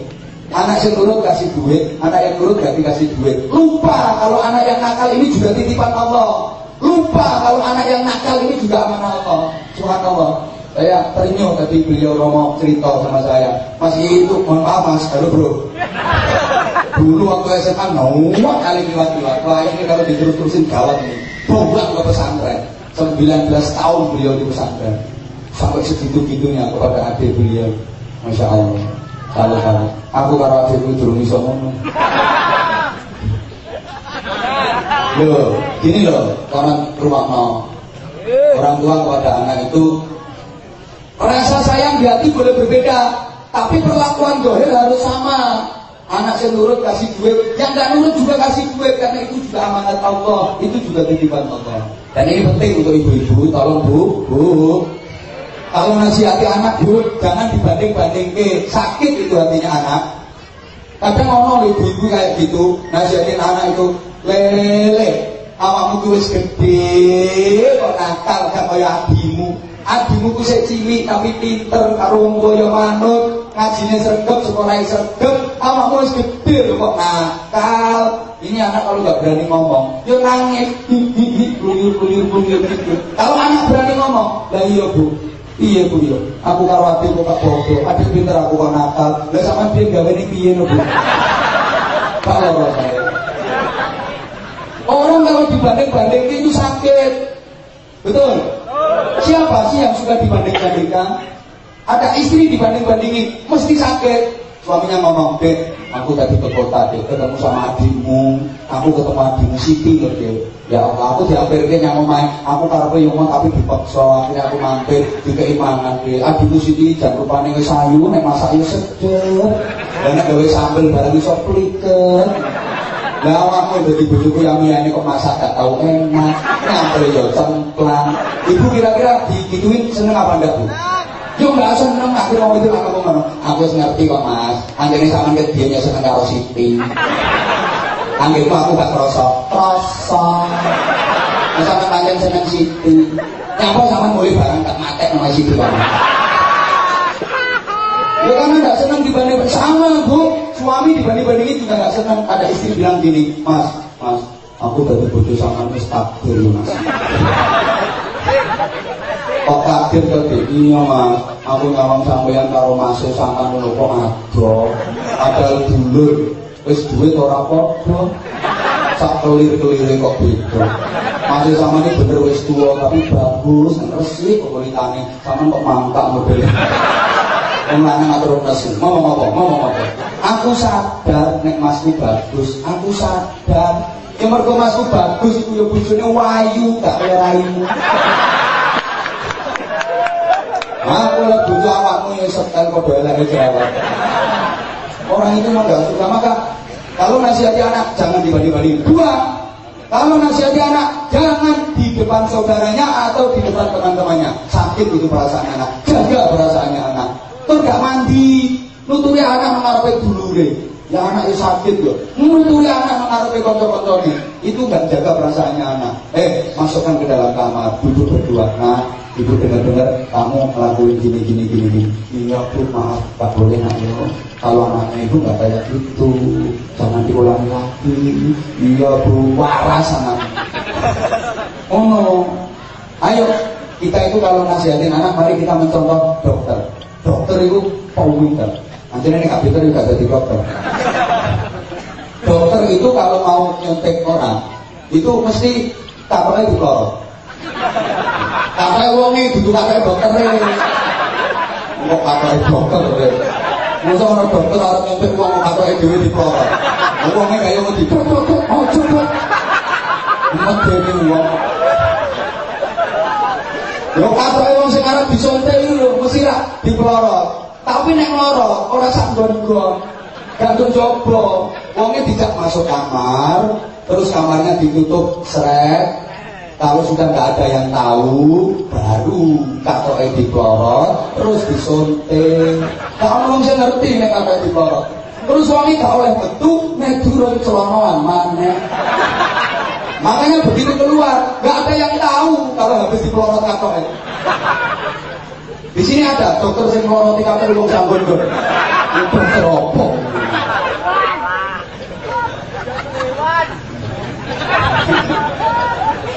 Anak yang nurut kasih duit, anak yang nurut gak dikasih duit. Lupa kalau anak yang nakal ini juga titipan Allah. Lupa kalau anak yang nakal ini juga amanah Allah. Subhanallah. Saya terinyo tadi beliau Romo cerita sama saya. Masih itu, mohon maaf mas, halo bro. Dulu waktu SMA nuwak kali liwat-liwat. Wah ini kalau diterus-terusin gawat nih. Pulang ke pesantren. 19 tahun beliau di pesantren. Sampai segitu-gitunya kepada adik beliau. Masya Allah. Kalau kalau aku karo adikku durung iso ngono. Loh, gini loh, orang rumah mau. Orang tua kepada anak itu Rasa sayang di hati boleh berbeda, tapi perlakuan dohir harus sama. Anak saya nurut kasih duit, yang gak nurut juga kasih duit karena itu juga amanat Allah, itu juga titipan Allah. Dan ini penting untuk ibu-ibu, tolong bu, bu, kalau nasihati anak bu, jangan dibanding-banding. Ke sakit itu hatinya anak. Kadang ngomong ibu-ibu kayak gitu, nasihatin anak itu lele, awakmu tuh gede, kok nakal gak kayak adimu. Adimu ku sik tapi pinter karo wong tuwa manut ngajine sregep sekolahe sregep awakmu wis gede kok nakal. Ini anak kalau nggak berani ngomong yo nangis. Kalau anak berani ngomong lah iya bu iya bu yo aku karo ati kok bodoh adik pinter aku kok nakal. Lah sama dia gawe ini piye no bu? Kalau saya orang kalau dibanding-banding itu sakit. Betul? Siapa sih yang suka dibanding-bandingkan? Ada istri dibanding-bandingin, mesti sakit. Suaminya ngomong, Dek, aku tadi ke kota, Dek, ketemu sama adikmu. Aku ketemu adikmu Siti, Dek. Ya Allah, aku diampirkan yang main. Aku karena yang tapi dipaksa. Akhirnya aku mampir di keimanan, Dek. Adikmu Siti, jangan lupa nih sayu, nih masak ya sedep. Dan gawe sambel barang iso pliket. Lah awakmu dadi bojoku yang ini kok masak gak tau enak, nyampe yo cemplang. Ibu kira-kira digituin seneng apa enggak, Bu? Yo enggak seneng, akhirnya mau itu aku ngomong, aku ngerti kok Mas. Anjene sampean ke dia seneng karo Siti. Anggirmu aku gak kerasa. Nah, sampean pancen seneng Siti. Nyapa sampean mulai barang gak matek nama Siti kok. Ya karena gak seneng dibanding sama, Bu suami dibanding-bandingin juga nggak senang ada istri bilang gini mas mas aku dari bodoh sama mis takdir mas kok takdir ke iya mas aku ngawang sampeyan karo masuk sama ngono kok ado ada dulur wis duit ora apa sak kelir-kelire kok beda masih sama ini bener wis tua tapi bagus resik kulitane sama kok mantap mobilnya Wong lanang atur nesu. Ngomong apa? Ngomong apa? Aku sadar nek masku bagus. Aku sadar. Ya mergo masku bagus iku ya bojone wayu gak kaya raimu. Aku lek bojo awakmu ya setel padha eleke cewek. Orang itu mah gak suka maka kalau nasihati anak jangan dibanding-banding. Dua, kalau nasihati anak jangan di depan saudaranya atau di depan teman-temannya. Sakit itu perasaan anak. Jaga perasaannya anak. Tur gak mandi, nuturi anak mengarepe dulure. Ya anak itu sakit yo. Nuturi anak mengarepe kanca-kancane. Itu gak jaga perasaannya anak. Eh, masukkan ke dalam kamar, duduk berdua. Nah, ibu dengar-dengar kamu ngelakuin gini gini gini gini. Iya bu maaf, tak boleh nak yo. Kalau anaknya itu nggak kayak gitu, jangan diulangi lagi. Iya bu, waras anak. Oh no. Ayo, kita itu kalau nasihatin anak, mari kita mencontoh dokter dokter itu pinter. Nanti ini nggak pinter juga jadi dokter. Dokter itu kalau mau nyuntik orang, itu mesti kapalnya itu loro. Kapalnya wongi duduk kapalnya dokter ini. Kok kapalnya dokter ini? Masa orang dokter harus nyuntik uang kapalnya dewi di loro. Uangnya kayak mau duduk, duduk, oh duduk. Medeni uang. Lho katoke wong disuntik iki lho mesti ra dipelorot. Tapi nek loro ora sak gon-gon. Gantung coba, wongnya tidak masuk kamar, terus kamarnya ditutup seret. Kalau sudah nggak ada yang tahu, baru katoke dipelorot, terus disuntik. Kalau wong sing ngerti nek katoke dipelorot. Terus suami gak oleh metu, nek durung celonoan maneh. Makanya begitu keluar, nggak ada yang tahu kalau habis dipelorot kantor itu. Di sini ada dokter yang meloroti kantor wong sambun itu Dokter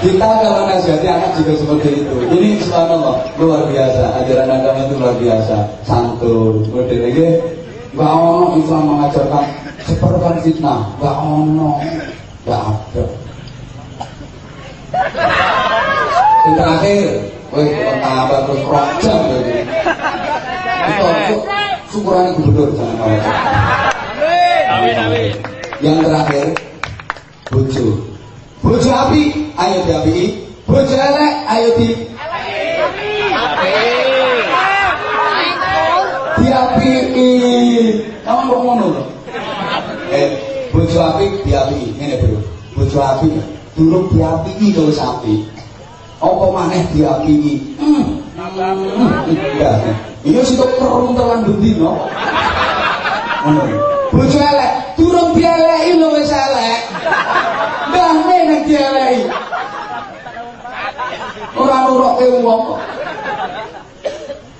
Kita kalau nasihati anak juga seperti itu. Ini subhanallah luar biasa. Ajaran agama itu luar biasa. Santun. Kemudian lagi, bahwa Islam mengajarkan sebarkan fitnah gak ono gak ada terakhir Wih, tambah terus rojam jadi. Itu syukuran gubernur jangan khawatir. Amin, amin. Yang terakhir, bojo. Bojo api, ayo diapi. Bojo elek, ayo di diapi. Kamu kok ngono? Eh, bojo api diapi. Ngene, Bro. Bojo api durung diapi to wis api. Apa maneh diapi? Hmm. Iya. Iya sih kok keruntelan bendino. Ngono. Bojo elek, durung dieleki lho wis elek. Mbahne nek dieleki. Ora nurokke wong.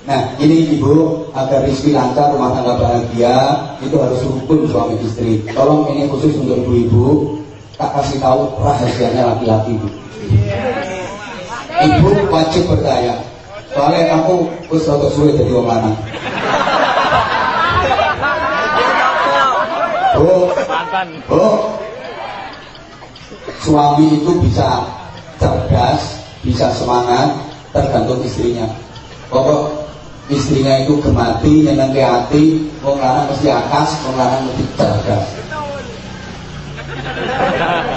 Nah, ini ibu agar rezeki lancar, rumah tangga bahagia, itu harus rukun suami istri. Tolong ini khusus untuk ibu-ibu, tak kasih tahu rahasianya laki-laki ibu. Ibu wajib berdaya. Soalnya kamu wis rada suwe jadi wong lanang. Bu, bu, suami itu bisa cerdas, bisa semangat, tergantung istrinya. Pokok istrinya itu gemati, nyeneng ke hati, wong lanang mesti akas, wong lanang mesti cerdas.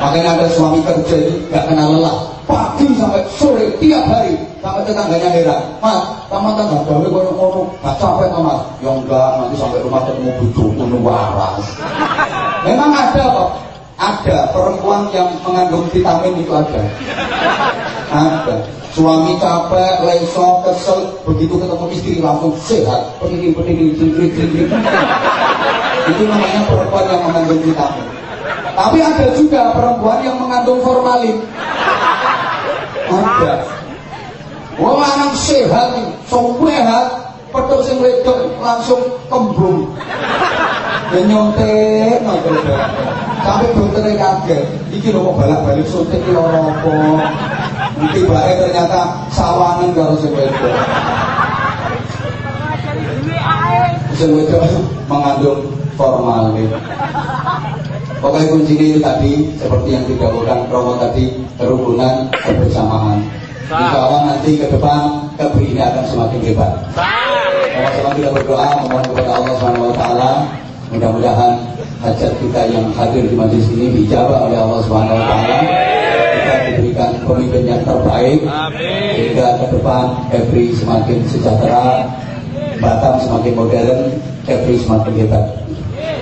Makanya ada suami kerja itu gak kenal lelah, pagi sampai sore tiap hari sampai tetangganya heran. Mas, sama tangga gawe koyo ngono, gak capek to Mas? Ya enggak, nanti sampai rumah ketemu bojoku nu waras. Memang ada kok. Ada perempuan yang mengandung vitamin itu ada. Ada. Suami capek, leso, kesel, begitu ketemu istri langsung sehat. Penting, penting, penting, penting. Itu namanya perempuan yang mengandung vitamin. Tapi ada juga perempuan yang mengandung formalin. Ada. Wong lanang sehat sehat, petuk sing wedok langsung kembung. Ya nyontek ngoten. Sampai dokternya kaget. Iki lho kok balak-balik suntik ki ora apa. Iki bae ternyata sawangan karo sing wedok. Sing wedok mengandung formalin. Pokoknya kuncinya itu tadi seperti yang didahulukan Romo tadi kerukunan kebersamaan. Insya Allah nanti ke depan kebri ini akan semakin hebat. Sama-sama kita berdoa memohon kepada Allah Subhanahu Wa Taala mudah-mudahan hajat kita yang hadir di majlis ini dijawab oleh Allah Subhanahu Wa Taala. Kita diberikan pemimpin yang terbaik sehingga ke depan Kebri semakin sejahtera, Batam semakin modern, Kebri semakin hebat.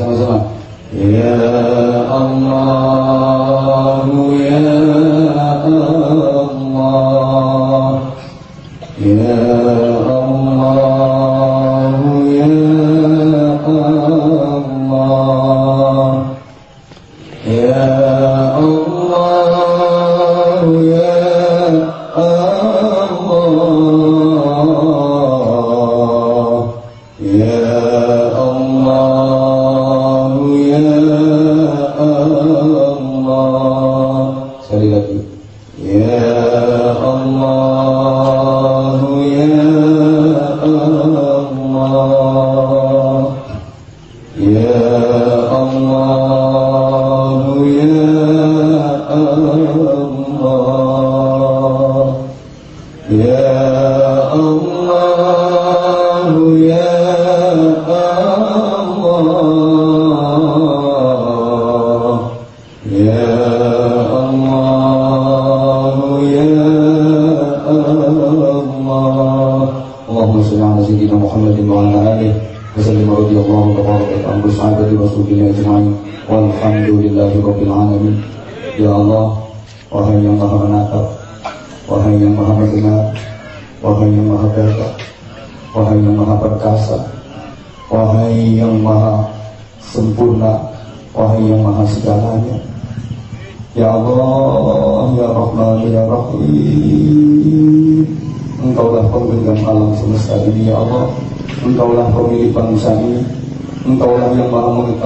Mari sama-sama. Ya Allah, Ya Allah, Ya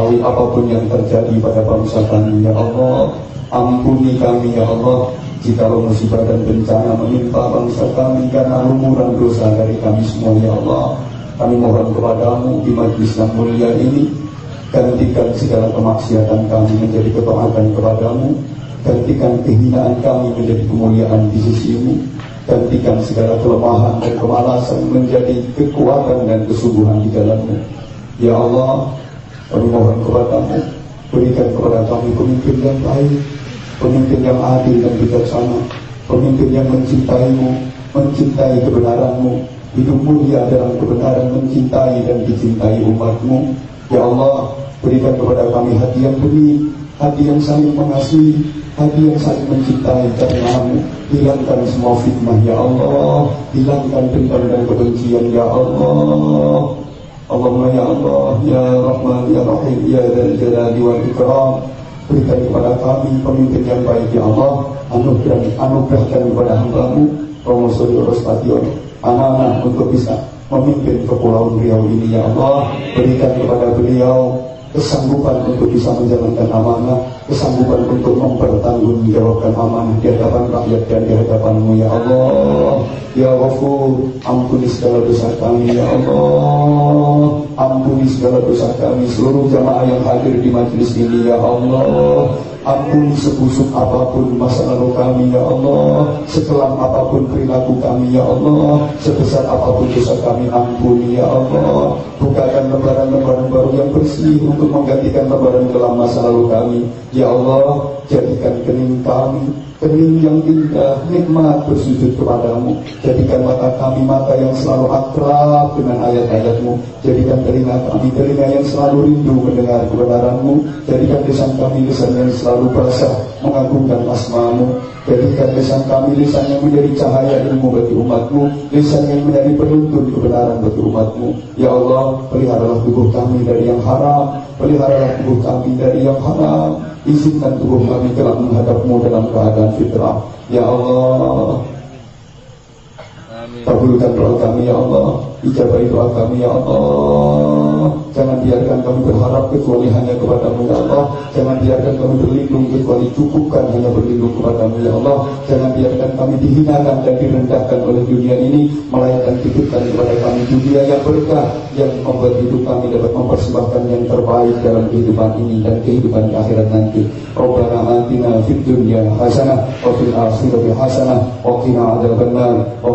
mengetahui apa pun yang terjadi pada bangsa kami Ya Allah Ampuni kami Ya Allah. Jika musibah dan bencana menimpa bangsa kami karena lumuran dosa dari kami semua ya Allah kami mohon kepadamu di majlis yang mulia ini gantikan segala kemaksiatan kami menjadi ketaatan kepadamu gantikan kehinaan kami menjadi kemuliaan di sisimu gantikan segala kelemahan dan kemalasan menjadi kekuatan dan kesungguhan di dalammu ya Allah mohon kepadamu berikan kepada kami pemimpin yang baik pemimpin yang adil dan bijaksana, pemimpin yang mencintaimu, mencintai kebenaranmu, hidup mulia dalam kebenaran, mencintai dan dicintai umatmu. Ya Allah, berikan kepada kami hati yang benih, hati yang saling mengasihi, hati yang saling mencintai karenamu. Hilangkan semua fitnah, Ya Allah. Hilangkan dendam dan kebencian, Ya Allah. Allahumma ya Allah, ya Rahman, ya Rahim, ya Dzal Jalali wal Ikram. Berikan kepada kami pemimpin yang baik ya Allah. Anugerah, anugerahkan kepada hambamu Romo Suryo Rostation Anak-anak untuk bisa memimpin kepulauan Riau ini ya Allah. Berikan kepada beliau kesanggupan untuk bisa menjalankan amanah, kesanggupan untuk mempertanggungjawabkan amanah di hadapan rakyat dan di hadapanmu ya Allah. Ya Ghafur, ampuni segala dosa kami ya Allah. Ampuni segala dosa kami seluruh jamaah yang hadir di majelis ini ya Allah. Ampuni sebusuk apa pun masa lalu kami ya Allah Sekelam apa pun perilaku kami ya Allah Sebesar apa pun dosa kami ampuni ya Allah Bukakan lembaran-lembaran baru yang bersih Untuk menggantikan lembaran kelam masa lalu kami Ya Allah jadikan kening kami kening yang indah, nikmat bersujud kepadamu. Jadikan mata kami mata yang selalu akrab dengan ayat-ayatmu. Jadikan telinga kami telinga yang selalu rindu mendengar kebenaranmu. Jadikan lisan kami lisan yang selalu basah mengagungkan asmamu. Jadikan lisan kami lisan yang menjadi cahaya ilmu bagi umatmu. Lisan yang menjadi penuntun kebenaran bagi umatmu. Ya Allah, peliharalah tubuh kami dari yang haram. Peliharalah tubuh kami dari yang haram Izinkan tubuh kami telah menghadapmu dalam keadaan fitrah Ya Allah Kabulkan doa kami ya Allah. Ijabai doa kami ya Allah. Jangan biarkan kami berharap kecuali hanya kepadamu ya Allah. Jangan biarkan kami berlindung kecuali cukupkan hanya berlindung kepadamu ya Allah. Jangan biarkan kami dihinakan dan direndahkan oleh dunia ini Melainkan titipkan kepada kami dunia yang berkah Yang membuat hidup kami dapat mempersembahkan yang terbaik dalam kehidupan ini dan kehidupan akhirat nanti. Rabbana atina fid dunya hasanah Wa fil akhirati hasanah Wa qina adzaban nar. Wa